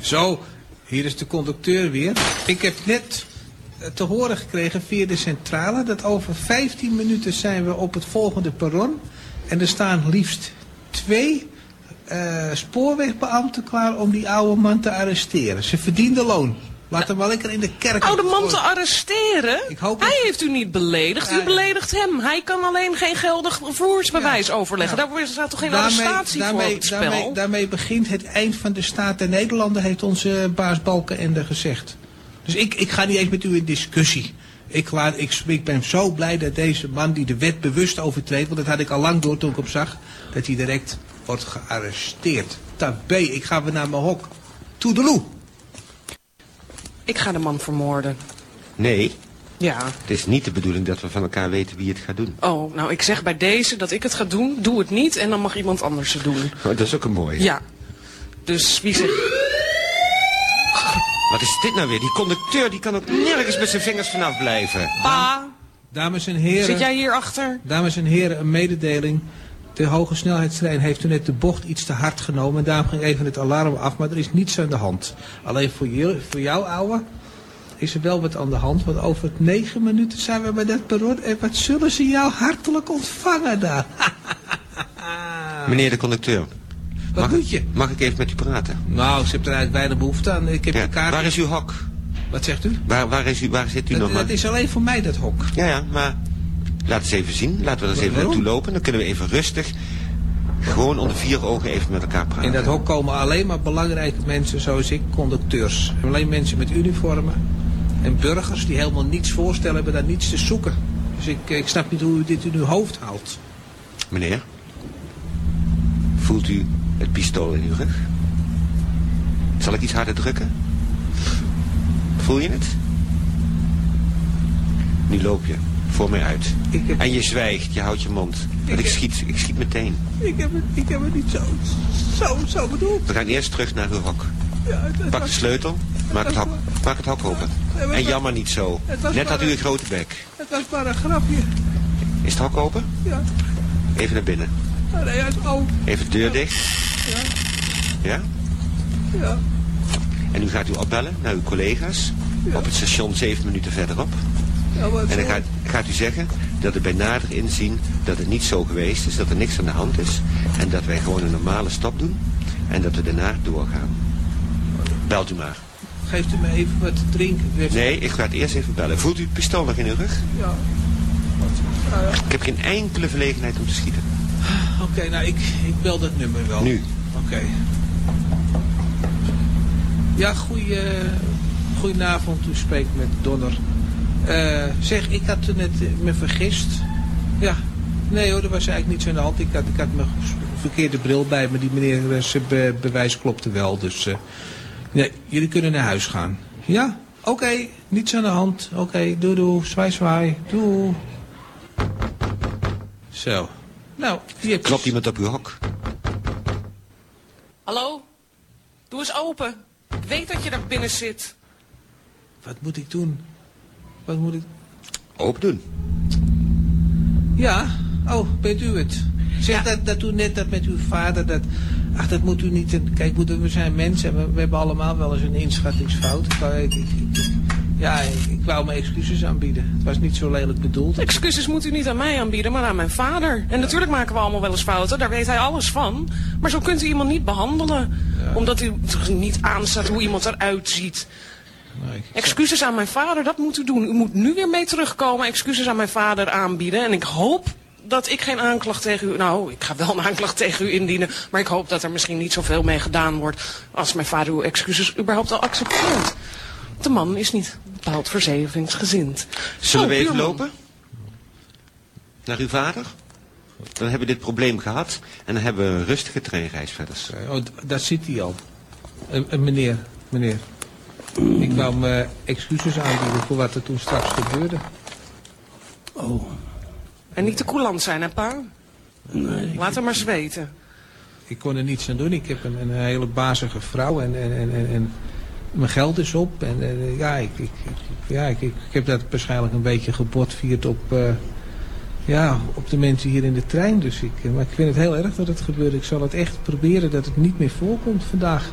Speaker 5: Zo, hier is de conducteur weer. Ik heb net eh, te horen gekregen via de centrale dat over 15 minuten zijn we op het volgende perron. En er staan liefst twee eh, spoorwegbeambten klaar om die oude man te arresteren. Ze verdiende loon. Laat hem wel lekker in de kerk.
Speaker 8: Oude man te arresteren?
Speaker 5: Ik hoop
Speaker 8: Hij heeft u niet beledigd, u beledigt hem. Hij kan alleen geen geldig vervoersbewijs
Speaker 5: Ja,
Speaker 8: overleggen.
Speaker 5: ja.
Speaker 8: Daar staat toch geen arrestatie voor op het spel?
Speaker 5: daarmee, daarmee begint het eind van de staat der Nederlanden, heeft onze baas Balkenende gezegd. Dus ik, ik ga niet eens met u in discussie. Ik, laat, ik, ik ben zo blij dat deze man die de wet bewust overtreedt, want dat had ik al lang door toen ik op zag, dat hij direct wordt gearresteerd. Tabé, ik ga weer naar mijn hok. Toedeloe.
Speaker 8: Ik ga de man vermoorden.
Speaker 7: Nee,
Speaker 8: Ja.
Speaker 7: het is niet de bedoeling dat we van elkaar weten wie het gaat doen.
Speaker 8: Oh, nou ik zeg bij deze dat ik het ga doen. Doe het niet en dan mag iemand anders het doen.
Speaker 7: Oh, dat is ook een mooie.
Speaker 8: Ja. Dus wie zegt...
Speaker 7: Wat is dit nou weer? Die conducteur die kan ook nergens met zijn vingers vanaf blijven.
Speaker 8: Pa,
Speaker 5: Dames en heren.
Speaker 8: zit jij hierachter?
Speaker 5: Dames en heren, een mededeling. De hoge snelheidstrein heeft toen net de bocht iets te hard genomen. En daarom ging even het alarm af. Maar er is niets aan de hand. Alleen voor, je, voor jou, ouwe, is er wel wat aan de hand. Want over negen minuten zijn we bij dat perron. En wat zullen ze jou hartelijk ontvangen daar?
Speaker 7: Meneer de conducteur,
Speaker 5: Wat
Speaker 7: mag,
Speaker 5: moet je?
Speaker 7: mag ik even met u praten?
Speaker 5: Nou, ze hebben er eigenlijk weinig behoefte aan. Ik heb
Speaker 7: Ja,
Speaker 5: de kaart.
Speaker 7: Waar is uw hok?
Speaker 5: Wat zegt u?
Speaker 7: Waar, waar, is u, waar zit u
Speaker 5: Dat,
Speaker 7: nog maar?
Speaker 5: dat is alleen voor mij dat hok.
Speaker 7: Ja, ja, maar laat eens even zien. Laten we er eens even
Speaker 5: Waarom?
Speaker 7: naartoe lopen. Dan kunnen we even rustig, gewoon onder vier ogen even met elkaar praten.
Speaker 5: In dat hok komen alleen maar belangrijke mensen zoals ik, conducteurs. En alleen mensen met uniformen. En burgers die helemaal niets voorstellen, hebben daar niets te zoeken. Dus ik, ik snap niet hoe u dit in uw hoofd haalt.
Speaker 7: Meneer, voelt u het pistool in uw rug? Zal ik iets harder drukken? Voel je het? Nu loop je voor mij uit.
Speaker 5: Ik heb-
Speaker 7: En je zwijgt, je houdt je mond. Ik
Speaker 5: heb-
Speaker 7: schiet, ik schiet meteen.
Speaker 5: Ik heb het, ik heb het niet zo, zo, zo bedoeld.
Speaker 7: We gaan eerst terug naar uw hok.
Speaker 5: Ja, het,
Speaker 7: Pak de sleutel, maak het hok, maak het hok open.
Speaker 5: Ja,
Speaker 7: En jammer niet zo. Net had u een grote bek.
Speaker 5: het was maar een grapje.
Speaker 7: Is het hok open?
Speaker 5: Ja,
Speaker 7: Even naar binnen.
Speaker 5: Nee, is oh,
Speaker 7: Even de deur dicht. Ja?
Speaker 5: ja.
Speaker 7: En nu gaat u opbellen naar uw collega's op het station zeven minuten verderop. En dan gaat, gaat u zeggen dat het bij nader inzien dat het niet zo geweest is, dat er niks aan de hand is. En dat wij gewoon een normale stop doen en dat we daarna doorgaan. Belt u maar.
Speaker 5: Geeft u me even wat te drinken? Dus-
Speaker 7: Nee, ik ga het eerst even bellen. Voelt u het pistool nog in uw rug?
Speaker 5: Ja. Ja.
Speaker 7: Ik heb geen enkele verlegenheid om te schieten.
Speaker 5: Oké, nou ik, ik bel dat nummer wel.
Speaker 7: Nu.
Speaker 5: Oké. Ja, goeie, goedenavond. U spreekt met Donner. Eh, zeg, ik had er net eh, me vergist. Ja. Nee hoor, er was eigenlijk niets aan de hand. Ik had, ik had mijn verkeerde bril bij me. Die meneer eh, zijn be- bewijs klopte wel. Dus eh, nee, jullie kunnen naar huis gaan. Ja? Oké, niets aan de hand. Oké, doei doei. Zwaai zwaai. Doei. Zo. Nou, die heb
Speaker 7: Klopt iemand op uw hok?
Speaker 8: Hallo? Doe eens open. Ik weet dat je daar binnen zit.
Speaker 5: Wat moet ik doen? Wat moet ik...
Speaker 7: Open doen.
Speaker 5: Ja? Oh, bent u het? Zeg dat, dat u net dat met uw vader, dat... Ach, dat moet u niet... Kijk, moet- we zijn mensen en we, we hebben allemaal wel eens een inschattingsfout. Ik, wou- ik, ik- ik- ja, ik, ik wou mijn excuses aanbieden. Het was niet zo lelijk bedoeld.
Speaker 8: Excuses moet u niet aan mij aanbieden, maar aan mijn vader. En natuurlijk maken we allemaal wel eens fouten, daar weet hij alles van. Maar zo kunt u iemand niet behandelen. Omdat u niet aanstaat hoe iemand eruit ziet.
Speaker 5: Nee,
Speaker 8: Excuses aan mijn vader, dat moet u doen. U moet nu weer mee terugkomen, excuses aan mijn vader aanbieden. En ik hoop dat ik geen aanklacht tegen u... Nou, ik ga wel een aanklacht tegen u indienen. Maar ik hoop dat er misschien niet zoveel mee gedaan wordt... als mijn vader uw excuses überhaupt al accepteert. De man is niet bepaald verzevingsgezind.
Speaker 7: Zullen we even lopen? Naar uw vader? Dan hebben we dit probleem gehad. En dan hebben we een rustige treinreis verder.
Speaker 5: Oh, d- daar zit hij al. Eh, eh, meneer, meneer. Ik wou me excuses aanbieden voor wat er toen straks gebeurde.
Speaker 6: Oh,
Speaker 8: En niet te coulant zijn, hè, pa?
Speaker 6: nee.
Speaker 8: Laat hem maar zweten.
Speaker 5: Ik kon er niets aan doen. Ik heb een, een hele bazige vrouw en, en, en, en, en mijn geld is op. En eh, ja, ik, ik, ik- ja ik, ik, ik heb dat waarschijnlijk een beetje gebotvierd op, eh, ja, op de mensen hier in de trein. Dus ik, eh, maar ik vind het heel erg dat het gebeurt. Ik zal het echt proberen dat het niet meer voorkomt vandaag.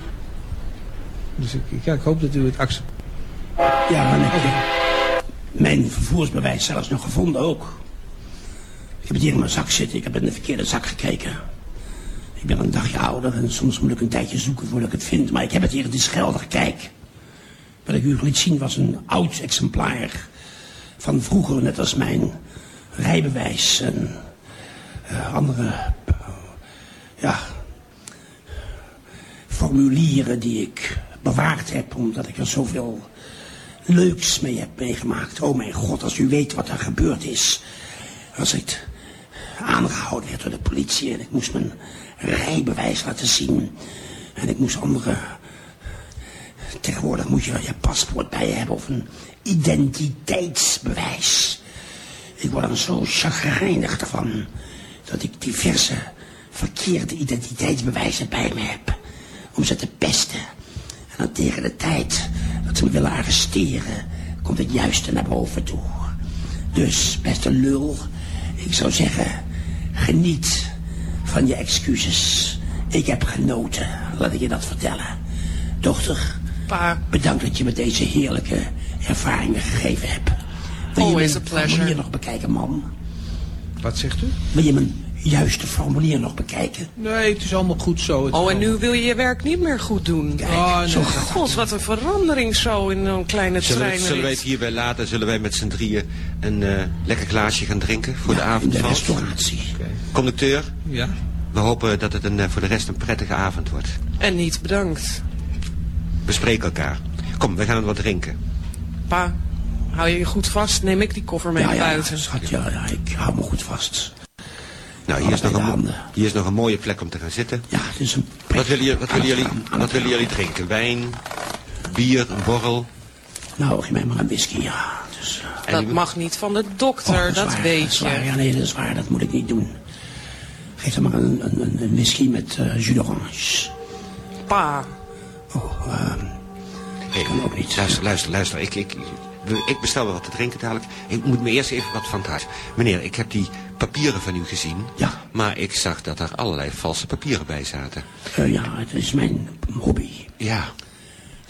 Speaker 5: Dus ik, ik- hoop dat u het accepteert.
Speaker 6: Ja, en ik mijn vervoersbewijs zelfs nog gevonden ook. Ik heb het hier in mijn zak zitten. Ik heb in de verkeerde zak gekeken. Ik ben een dagje ouder en soms moet ik een tijdje zoeken voordat ik het vind. Maar ik heb het hier, het is geldig. Kijk. Wat ik u liet zien was een oud exemplaar van vroeger, net als mijn rijbewijs en eh, andere, ja, formulieren die ik bewaard heb, omdat ik er zoveel leuks mee heb meegemaakt. Oh mijn god, als u weet wat er gebeurd is. Als ik aangehouden werd door de politie en ik moest mijn rijbewijs laten zien. En ik moest andere... Tegenwoordig moet je je paspoort bij je hebben of een identiteitsbewijs. Ik word dan zo chagrijnig ervan dat ik diverse verkeerde identiteitsbewijzen bij me heb. Om ze te pesten. Dan tegen de tijd dat ze me willen arresteren, komt het juiste naar boven toe. Dus, beste lul, ik zou zeggen, geniet van je excuses. Ik heb genoten, laat ik je dat vertellen. Dochter,
Speaker 8: Pa,
Speaker 6: bedankt dat je me deze heerlijke ervaringen gegeven hebt. Wil je
Speaker 8: Always
Speaker 6: mijn
Speaker 8: a pleasure.
Speaker 6: formulier nog bekijken, man?
Speaker 5: Wat zegt u?
Speaker 6: Wil je mijn juiste formulier nog bekijken?
Speaker 5: Nee, het is allemaal goed zo. Het
Speaker 8: oh en nu wil je je werk niet meer goed doen.
Speaker 6: Kijk,
Speaker 5: Oh, nee.
Speaker 6: zo
Speaker 8: God, wat een verandering zo in een kleine
Speaker 7: Zullen, we,
Speaker 8: trein.
Speaker 7: zullen wij het hierbij laten? Zullen wij met z'n drieën een eh, lekker glaasje gaan drinken voor de
Speaker 6: in de restauratie.
Speaker 7: Conducteur,
Speaker 5: Ja.
Speaker 7: we hopen dat het een, eh, voor de rest een prettige avond wordt.
Speaker 8: En niet bedankt.
Speaker 7: We spreken elkaar. Kom, we gaan wat drinken.
Speaker 8: Pa, hou je je goed vast, neem ik die koffer mee
Speaker 6: Ja,
Speaker 8: naar
Speaker 6: ja,
Speaker 8: buiten.
Speaker 6: schat, ja, ja, ik hou me goed vast.
Speaker 7: Nou, hier is, nog een, hier is nog een mooie plek om te gaan zitten.
Speaker 6: Ja, het is een
Speaker 7: Wat willen, jullie- wat willen, jullie, wat willen jullie drinken? Wijn, bier, een borrel?
Speaker 6: Nou, geef mij maar een whisky, ja. Dus, eh,
Speaker 8: Dat mag niet van de dokter,
Speaker 6: oh,
Speaker 8: dat
Speaker 6: waar,
Speaker 8: weet
Speaker 6: is waar.
Speaker 8: je.
Speaker 6: Ja, nee, dat is waar, dat moet ik niet doen. Geef dan maar een, een, een- een whisky met eh jus d'orange.
Speaker 8: Pa,
Speaker 6: Oh, ehm,
Speaker 7: Hey,
Speaker 6: kan ook niet.
Speaker 7: Luister, luister, luister. Ik, ik, ik bestel wel wat te drinken dadelijk. Ik moet me eerst even wat van thuis. Meneer, ik heb die papieren van u gezien.
Speaker 6: Ja.
Speaker 7: Maar ik zag dat er allerlei valse papieren bij zaten.
Speaker 6: eh, ja, het is mijn hobby.
Speaker 7: Ja,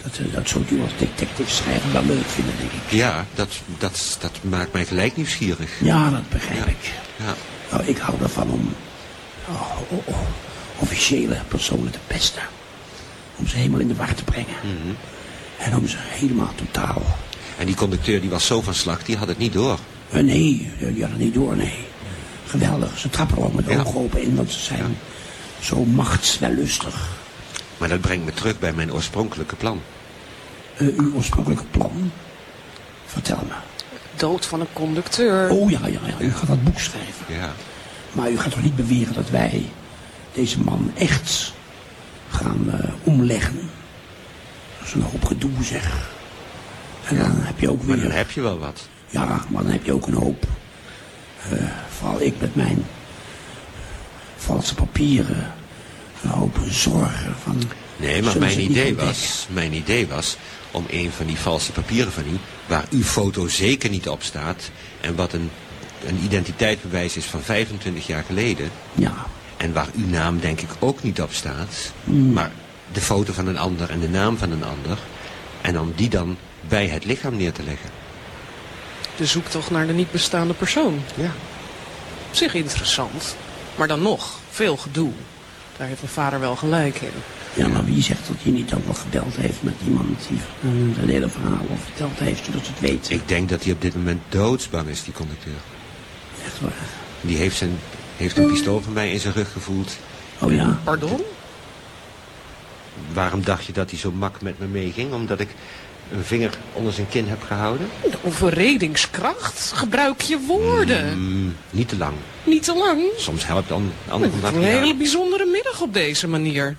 Speaker 6: Dat, eh, dat zult u als detective schrijven wel leuk vinden, denk ik.
Speaker 7: ja dat, dat, dat maakt mij gelijk nieuwsgierig.
Speaker 6: Ja, dat begrijp
Speaker 7: Ja.
Speaker 6: ik.
Speaker 7: Ja.
Speaker 6: Nou, ik hou ervan om oh, oh, oh, officiële personen te pesten. Om ze helemaal in de war te brengen.
Speaker 7: Mhm.
Speaker 6: En om ze helemaal totaal...
Speaker 7: En die conducteur die was zo van slag, die had het niet door.
Speaker 6: Eh, nee, die hadden niet door, nee. Geweldig. Ze trappen er ook met
Speaker 7: Ja.
Speaker 6: ogen open in, want ze zijn zo machtswellustig.
Speaker 7: Maar dat brengt me terug bij mijn oorspronkelijke plan.
Speaker 6: Eh, uw oorspronkelijke plan? Vertel me.
Speaker 8: dood van een conducteur.
Speaker 6: Oh ja, ja, ja, u gaat dat boek schrijven.
Speaker 7: Ja.
Speaker 6: Maar u gaat toch niet beweren dat wij deze man echt gaan eh, omleggen? Dat is een hoop gedoe, zeg. En dan heb je ook
Speaker 7: Maar
Speaker 6: weer...
Speaker 7: dan heb je wel wat.
Speaker 6: Ja, maar dan heb je ook een hoop. eh, vooral ik met mijn valse papieren. Een hoop zorgen van...
Speaker 7: Nee, maar mijn idee, was, mijn idee was om een van die valse papieren van u, waar uw foto zeker niet op staat, en wat een, een identiteitsbewijs is van 25 jaar geleden,
Speaker 6: Ja,
Speaker 7: en waar uw naam denk ik ook niet op staat,
Speaker 6: Hmm.
Speaker 7: maar de foto van een ander en de naam van een ander, en om die dan bij het lichaam neer te leggen.
Speaker 8: De zoektocht naar de niet bestaande persoon.
Speaker 7: Ja.
Speaker 8: Op zich interessant. Maar dan nog, veel gedoe. Daar heeft mijn vader wel gelijk in.
Speaker 6: Ja, maar wie zegt dat hij niet wel gebeld heeft met iemand die een hele verhaal of verteld heeft, zodat ze het weten?
Speaker 7: Ik denk dat hij op dit moment doodsbang is, die conducteur.
Speaker 6: Echt waar.
Speaker 7: Die heeft, zijn, heeft een pistool van mij in zijn rug gevoeld.
Speaker 6: Oh ja?
Speaker 8: Pardon?
Speaker 7: Waarom dacht je dat hij zo mak met me meeging? Omdat ik een vinger onder zijn kin heb gehouden?
Speaker 8: De overredingskracht? Gebruik je woorden.
Speaker 7: Mm, niet te lang.
Speaker 8: Niet te lang.
Speaker 7: Soms helpt dan andere
Speaker 8: Een
Speaker 7: materiaal.
Speaker 8: hele bijzondere middag op deze manier.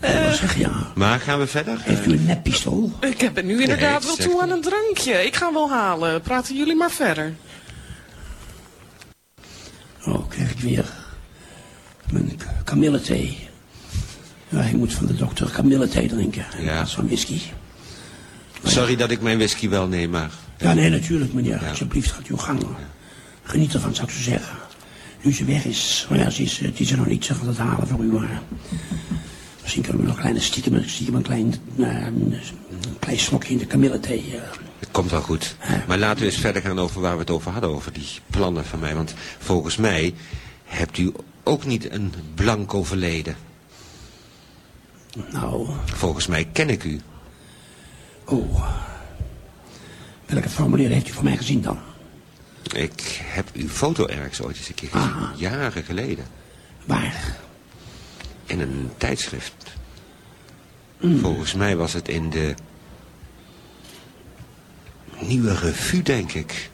Speaker 6: Ik wil zeggen, ja.
Speaker 7: Maar gaan we verder?
Speaker 6: Heeft u een neppistool?
Speaker 8: Ik heb het nu inderdaad
Speaker 7: Nee,
Speaker 8: wel
Speaker 7: zeg
Speaker 8: toe aan een drankje. Ik ga wel halen. Praten jullie maar verder.
Speaker 6: Oh, krijg ik weer mijn kamillethee. Ja, je moet van de dokter kamillethee drinken. In
Speaker 7: Ja.
Speaker 6: van whisky.
Speaker 7: Sorry dat ik mijn whisky wel neem, maar...
Speaker 6: Ja, nee, natuurlijk, meneer.
Speaker 7: Ja.
Speaker 6: Alsjeblieft, gaat uw gang. Geniet ervan, zou ik zo zeggen. Nu ze weg is. Maar ja, ze is, het is er nog niet. Ze gaat het halen voor u, maar... Misschien kunnen we nog een kleine stiekem, stiekem een klein, eh, een klein slokje in de kamillethee. eh.
Speaker 7: Het komt wel goed. Maar laten we eens verder gaan over waar we het over hadden, over die plannen van mij. Want volgens mij hebt u ook niet een blanco verleden.
Speaker 6: Nou,
Speaker 7: Volgens mij ken ik u.
Speaker 6: oh. Welke formulier heeft u van mij gezien dan?
Speaker 7: Ik heb uw foto ergens ooit eens een keer gezien.
Speaker 6: Ah.
Speaker 7: Jaren geleden.
Speaker 6: Waar?
Speaker 7: In een tijdschrift.
Speaker 6: Hmm.
Speaker 7: Volgens mij was het in de... Nieuwe Revue, denk ik.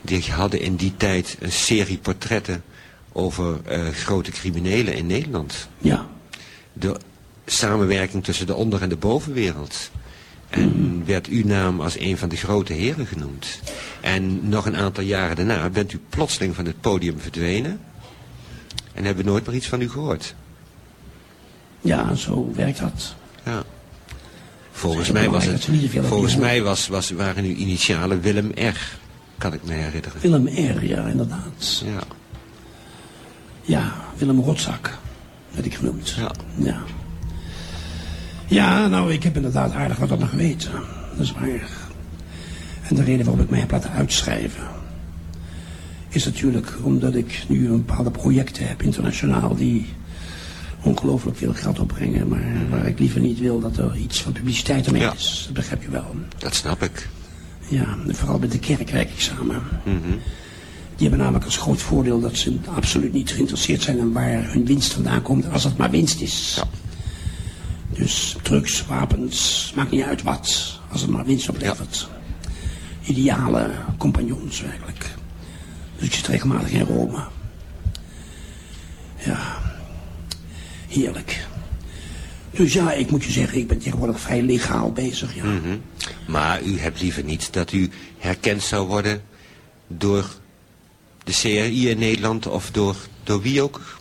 Speaker 7: Die hadden in die tijd een serie portretten over eh, grote criminelen in Nederland.
Speaker 6: Ja.
Speaker 7: de samenwerking tussen de onder- en de bovenwereld. En werd uw naam als een van de grote heren genoemd. En nog een aantal jaren daarna bent u plotseling van het podium verdwenen. En hebben we nooit meer iets van u gehoord.
Speaker 6: Ja, zo werkt dat.
Speaker 7: Ja. Volgens mij was het, volgens mij was, was, waren uw initialen Willem R. Kan ik me herinneren.
Speaker 6: Willem R, ja, inderdaad.
Speaker 7: Ja.
Speaker 6: Ja, Willem Rotzak, werd ik genoemd.
Speaker 7: Ja.
Speaker 6: ja. Ja, nou, ik heb inderdaad aardig wat op me geweten. Dat is waar. En de reden waarom ik mij heb laten uitschrijven... is natuurlijk omdat ik nu een bepaalde projecten heb internationaal... die ongelooflijk veel geld opbrengen... maar waar ik liever niet wil dat er iets van publiciteit omheen
Speaker 7: Ja.
Speaker 6: is. Dat begrijp je wel.
Speaker 7: Dat snap ik.
Speaker 6: Ja, vooral met de kerk werk ik samen. Die hebben namelijk als groot voordeel dat ze absoluut niet geïnteresseerd zijn in waar hun winst vandaan komt, als het maar winst is.
Speaker 7: Ja.
Speaker 6: Dus drugs, wapens, maakt niet uit wat, als het maar winst oplevert. Ideale compagnons eigenlijk. Dus ik zit regelmatig in Rome. Ja, heerlijk. Dus ja, ik moet je zeggen, ik ben tegenwoordig vrij legaal bezig, ja.
Speaker 7: Mhm. Maar u hebt liever niet dat u herkend zou worden door de CRI in Nederland of door, door wie ook.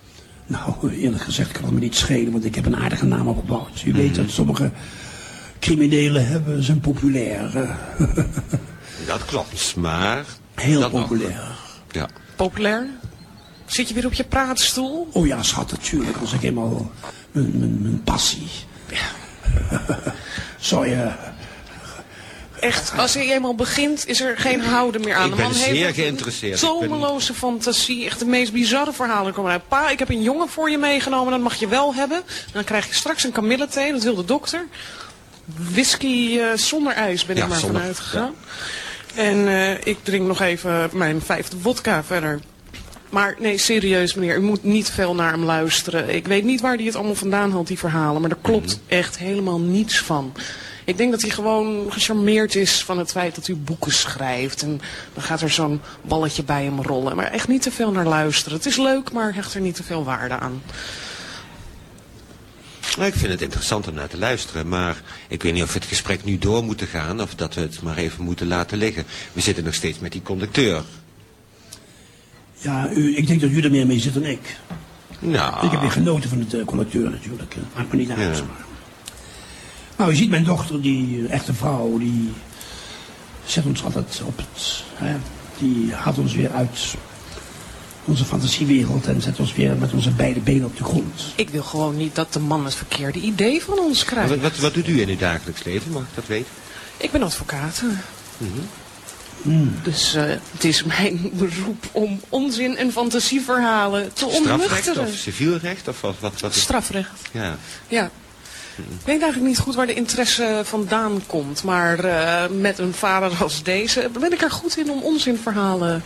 Speaker 6: Nou, eerlijk gezegd kan het me niet schelen, want ik heb een aardige naam opgebouwd. U weet dat sommige criminelen hebben zijn populair. eh,
Speaker 7: Dat klopt, maar...
Speaker 6: heel populair.
Speaker 7: Ja.
Speaker 8: Populair? Zit je weer op je praatstoel?
Speaker 6: Oh ja, schat, natuurlijk. Als ik eenmaal mijn, mijn, mijn passie. Zou je...
Speaker 8: Echt, als hij eenmaal begint, is er geen houden meer aan.
Speaker 7: Ik
Speaker 8: De
Speaker 7: ben
Speaker 8: man
Speaker 7: zeer
Speaker 8: heeft
Speaker 7: geïnteresseerd.
Speaker 8: Zomeloze fantasie, echt de meest bizarre verhalen komen uit. Pa, ik heb een jongen voor je meegenomen, dat mag je wel hebben. Dan krijg je straks een kamillethee, dat wil de dokter. Whisky eh, zonder ijs ben
Speaker 7: Ja,
Speaker 8: ik maar
Speaker 7: zonder,
Speaker 8: vanuit gegaan. En eh, ik drink nog even mijn vijfde vodka verder. Maar nee, serieus meneer, u moet niet veel naar hem luisteren. Ik weet niet waar hij het allemaal vandaan had, die verhalen. Maar er klopt echt helemaal niets van. Ik denk dat hij gewoon gecharmeerd is van het feit dat u boeken schrijft. En dan gaat er zo'n balletje bij hem rollen. Maar echt niet te veel naar luisteren. Het is leuk, maar hecht er niet te veel waarde aan.
Speaker 7: Nou, ik vind het interessant om naar te luisteren, maar ik weet niet of we het gesprek nu door moeten gaan of dat we het maar even moeten laten liggen. We zitten nog steeds met die conducteur.
Speaker 6: Ja, u, ik denk dat u er meer mee zit dan ik.
Speaker 7: Nou,
Speaker 6: Ik heb weer genoten van de conducteur natuurlijk. Maakt me niet uit.
Speaker 7: Ja.
Speaker 6: Maar. Nou, je ziet mijn dochter, die eh, echte vrouw, die zet ons altijd op het... Hè, die haalt ons weer uit onze fantasiewereld en zet ons weer met onze beide benen op de grond.
Speaker 8: Ik wil gewoon niet dat de man het verkeerde idee van ons krijgt.
Speaker 7: wat, wat, wat doet u in uw dagelijks leven, mag ik dat weten?
Speaker 8: Ik ben advocaat.
Speaker 7: Mhm.
Speaker 8: Dus eh, het is mijn beroep om onzin en fantasieverhalen te
Speaker 7: Strafrecht
Speaker 8: ontnuchteren.
Speaker 7: of civielrecht of wat? wat, wat is-
Speaker 8: Strafrecht,
Speaker 7: Ja.
Speaker 8: ja. Ik weet eigenlijk niet goed waar de interesse vandaan komt. Maar eh, met een vader als deze ben ik er goed in om onzinverhalen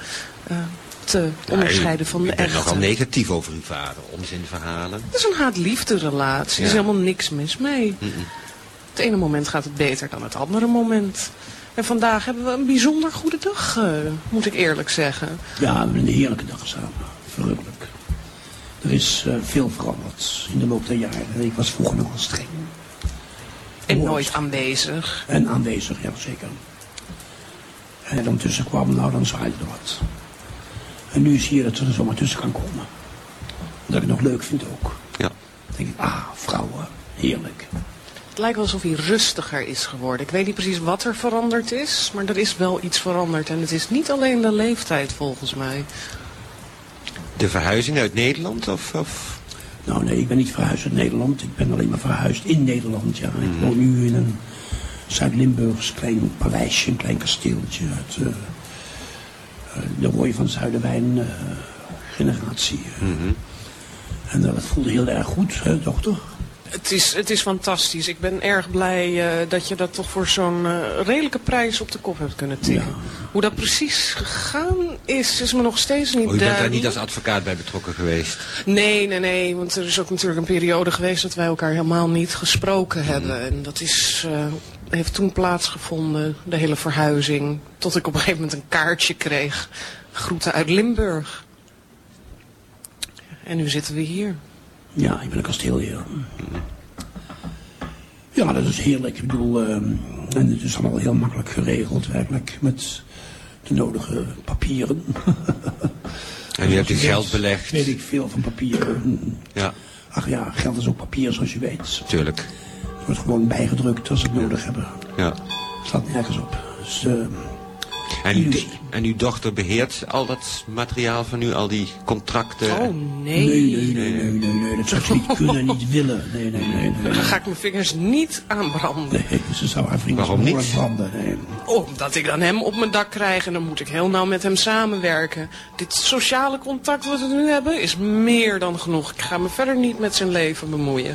Speaker 8: eh, te onderscheiden van de
Speaker 7: u bent
Speaker 8: echte.
Speaker 7: nogal negatief over uw vader. Onzinverhalen.
Speaker 8: Het is een haat-liefde relatie. Er is helemaal niks mis mee. Het ene moment gaat het beter dan het andere moment. En vandaag hebben we een bijzonder goede dag, eh, moet ik eerlijk zeggen.
Speaker 6: Ja, we hebben een heerlijke dag samen. Verrukkelijk. Er is eh, veel veranderd in de loop der jaren. Ik was vroeger nogal streng.
Speaker 8: En nooit aanwezig.
Speaker 6: En aanwezig, ja zeker. En dan tussen kwam, nou dan zwaaide er wat. En nu zie je dat er zomaar tussen kan komen. Dat ik het nog leuk vind ook.
Speaker 7: Ja.
Speaker 6: Dan denk ik, ah, vrouwen, heerlijk.
Speaker 8: Het lijkt wel alsof hij rustiger is geworden. Ik weet niet precies wat er veranderd is, maar er is wel iets veranderd. En het is niet alleen de leeftijd volgens mij.
Speaker 7: De verhuizing uit Nederland? Of, of...
Speaker 6: Nou nee, ik ben niet verhuisd uit Nederland. Ik ben alleen maar verhuisd in Nederland, ja. Ik woon nu in een Zuid-Limburgs klein paleisje, een klein kasteeltje. uit eh, eh, de Roy van Zuiderwijn eh, generatie. En eh, dat voelde heel erg goed, hè, dochter?
Speaker 8: Het is, het is fantastisch. Ik ben erg blij eh, dat je dat toch voor zo'n eh, redelijke prijs op de kop hebt kunnen tikken. Hoe dat precies gegaan is, is me nog steeds niet
Speaker 7: Oh, u bent daar
Speaker 8: duidelijk.
Speaker 7: niet als advocaat bij betrokken geweest.
Speaker 8: Nee, nee, nee. Want er is ook natuurlijk een periode geweest dat wij elkaar helemaal niet gesproken hebben. En dat is, eh, heeft toen plaatsgevonden, de hele verhuizing. Tot ik op een gegeven moment een kaartje kreeg. Groeten uit Limburg. En nu zitten we hier.
Speaker 6: Ja, ik ben een kasteelheer. Ja, dat is heerlijk. Ik bedoel, ehm, en het is allemaal heel makkelijk geregeld, werkelijk, met de nodige papieren.
Speaker 7: En u hebt
Speaker 6: je
Speaker 7: geld belegd.
Speaker 6: Weet ik veel van papieren.
Speaker 7: Ja,
Speaker 6: Ach ja, geld is ook papier, zoals je weet.
Speaker 7: tuurlijk.
Speaker 6: Het wordt gewoon bijgedrukt als ze het nodig hebben.
Speaker 7: Ja.
Speaker 6: Het slaat nergens op. Dus, ehm,
Speaker 7: En, uw,
Speaker 6: Illusie.
Speaker 7: en uw dochter beheert al dat materiaal van u, al die contracten?
Speaker 8: Oh nee.
Speaker 6: nee, nee, nee, nee, nee, nee, dat zou ze niet kunnen, niet willen. Nee, nee, nee, nee.
Speaker 8: Dan ga ik mijn vingers niet aanbranden.
Speaker 6: Nee, ze zou haar vrienden
Speaker 7: Waarom niet?
Speaker 6: branden. Nee.
Speaker 8: Omdat ik dan hem op mijn dak krijg en dan moet ik heel nauw met hem samenwerken. Dit sociale contact wat we nu hebben is meer dan genoeg. Ik ga me verder niet met zijn leven bemoeien.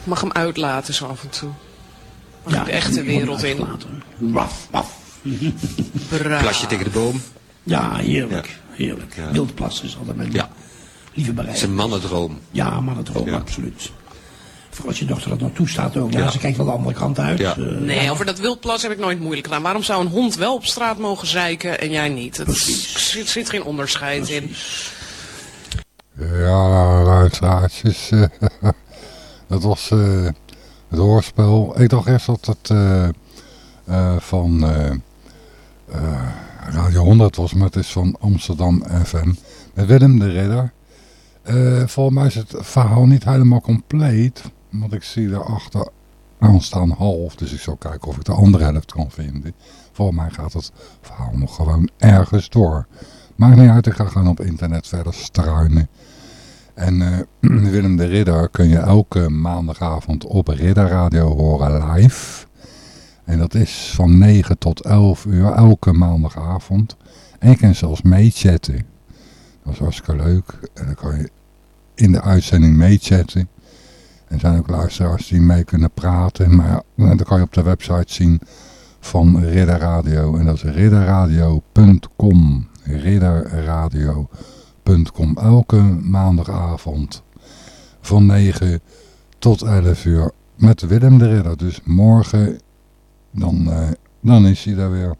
Speaker 8: Ik mag hem uitlaten zo af en toe. Mag de echte wereld in.
Speaker 6: Waf, waf.
Speaker 8: Braaf.
Speaker 7: Plasje tegen de boom?
Speaker 6: Ja, heerlijk. Heerlijk.
Speaker 7: Ja.
Speaker 6: Wildplassen is altijd mijn
Speaker 7: Ja.
Speaker 6: lieve
Speaker 7: Het
Speaker 6: bereid.
Speaker 7: is een mannendroom.
Speaker 6: Ja,
Speaker 7: Ja.
Speaker 6: absoluut. Vooral als je dochter dat nog toestaat ook. Ja,
Speaker 7: Ja.
Speaker 6: ze kijkt wel de andere kant uit.
Speaker 7: Ja.
Speaker 6: eh,
Speaker 8: Nee, over dat wildplas heb ik nooit moeilijk gedaan. Waarom zou een hond wel op straat mogen zeiken en jij niet? Er zit, zit geen onderscheid in.
Speaker 1: Ja, luisteraartjes. eh, dat was eh, het hoorspel. Ik dacht eerst dat het eh, eh, van eh, Radio 100 was, maar het is van Amsterdam FM. Met Willem de Ridder. Eh, volgens mij is het verhaal niet helemaal compleet. Want ik zie daarachter aanstaan half. Dus ik zal kijken of ik de andere helft kan vinden. Volgens mij gaat het verhaal nog gewoon ergens door. Maakt niet uit, ik ga gewoon op internet verder struinen. En eh, Willem de Ridder kun je elke maandagavond op Ridder Radio horen live. En dat is van 9 tot 11 uur elke maandagavond. En je kan zelfs meechatten. Dat is hartstikke leuk. En dan kan je in de uitzending meechatten. En er zijn ook luisteraars die mee kunnen praten. Maar ja, dan kan je op de website zien van Ridder Radio. En dat is ridderradio.com. Ridderradio.com. Elke maandagavond van 9 tot 11 uur met Willem de Ridder. Dus morgen, dan, eh, dan is hij daar weer.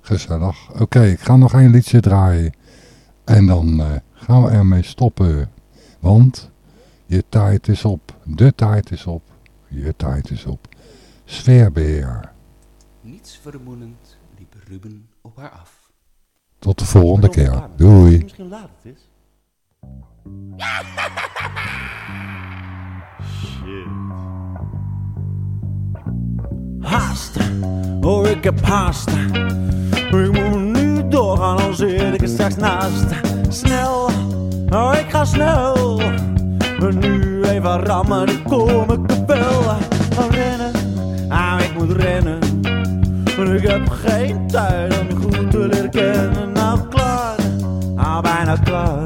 Speaker 1: Gezellig. Oké, ik ga nog een liedje draaien. En dan eh, gaan we ermee stoppen. Want je tijd is op. De tijd is op. Je tijd is op. Sfeerbeheer.
Speaker 9: Niets vermoedend liep Ruben op haar af.
Speaker 1: Tot de volgende keer. Doei.
Speaker 9: Misschien laat het is.
Speaker 10: Haast, oh ik heb haast. Ik moet nu doorgaan, al zit ik straks naast. Snel, oh ik ga snel. Maar nu even rammen, dan kom ik er wel. Oh, rennen, ah ik moet rennen. Maar ik heb geen tijd om goed te leren kennen. Nou klaar, ah bijna klaar.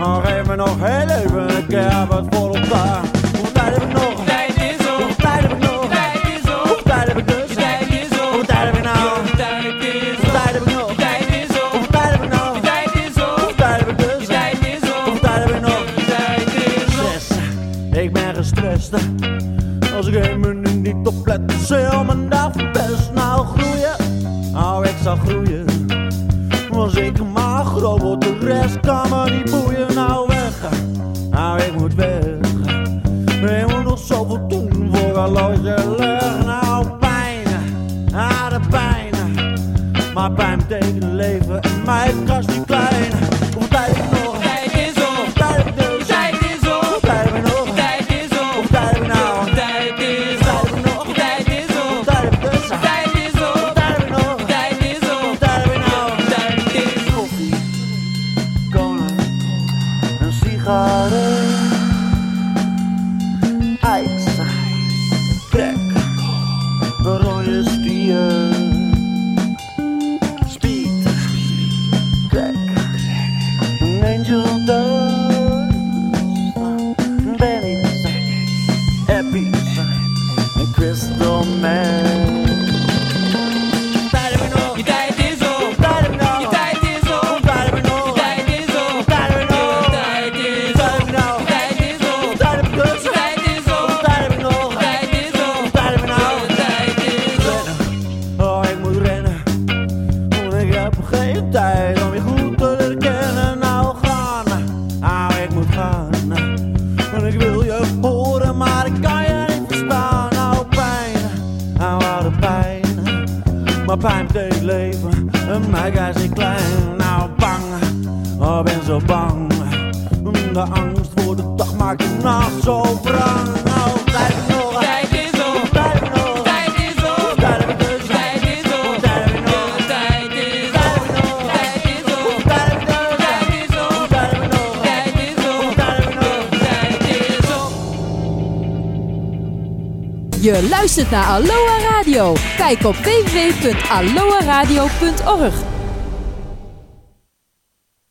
Speaker 10: Oh, geef me nog heel even, ik heb het voor elkaar. Want Zeel mijn best nou groeien. Nou, ik zal groeien. Want ik mag groot, de rest kan me niet boeien.
Speaker 11: naar Aloha Radio. Kijk op www.aloaradio.org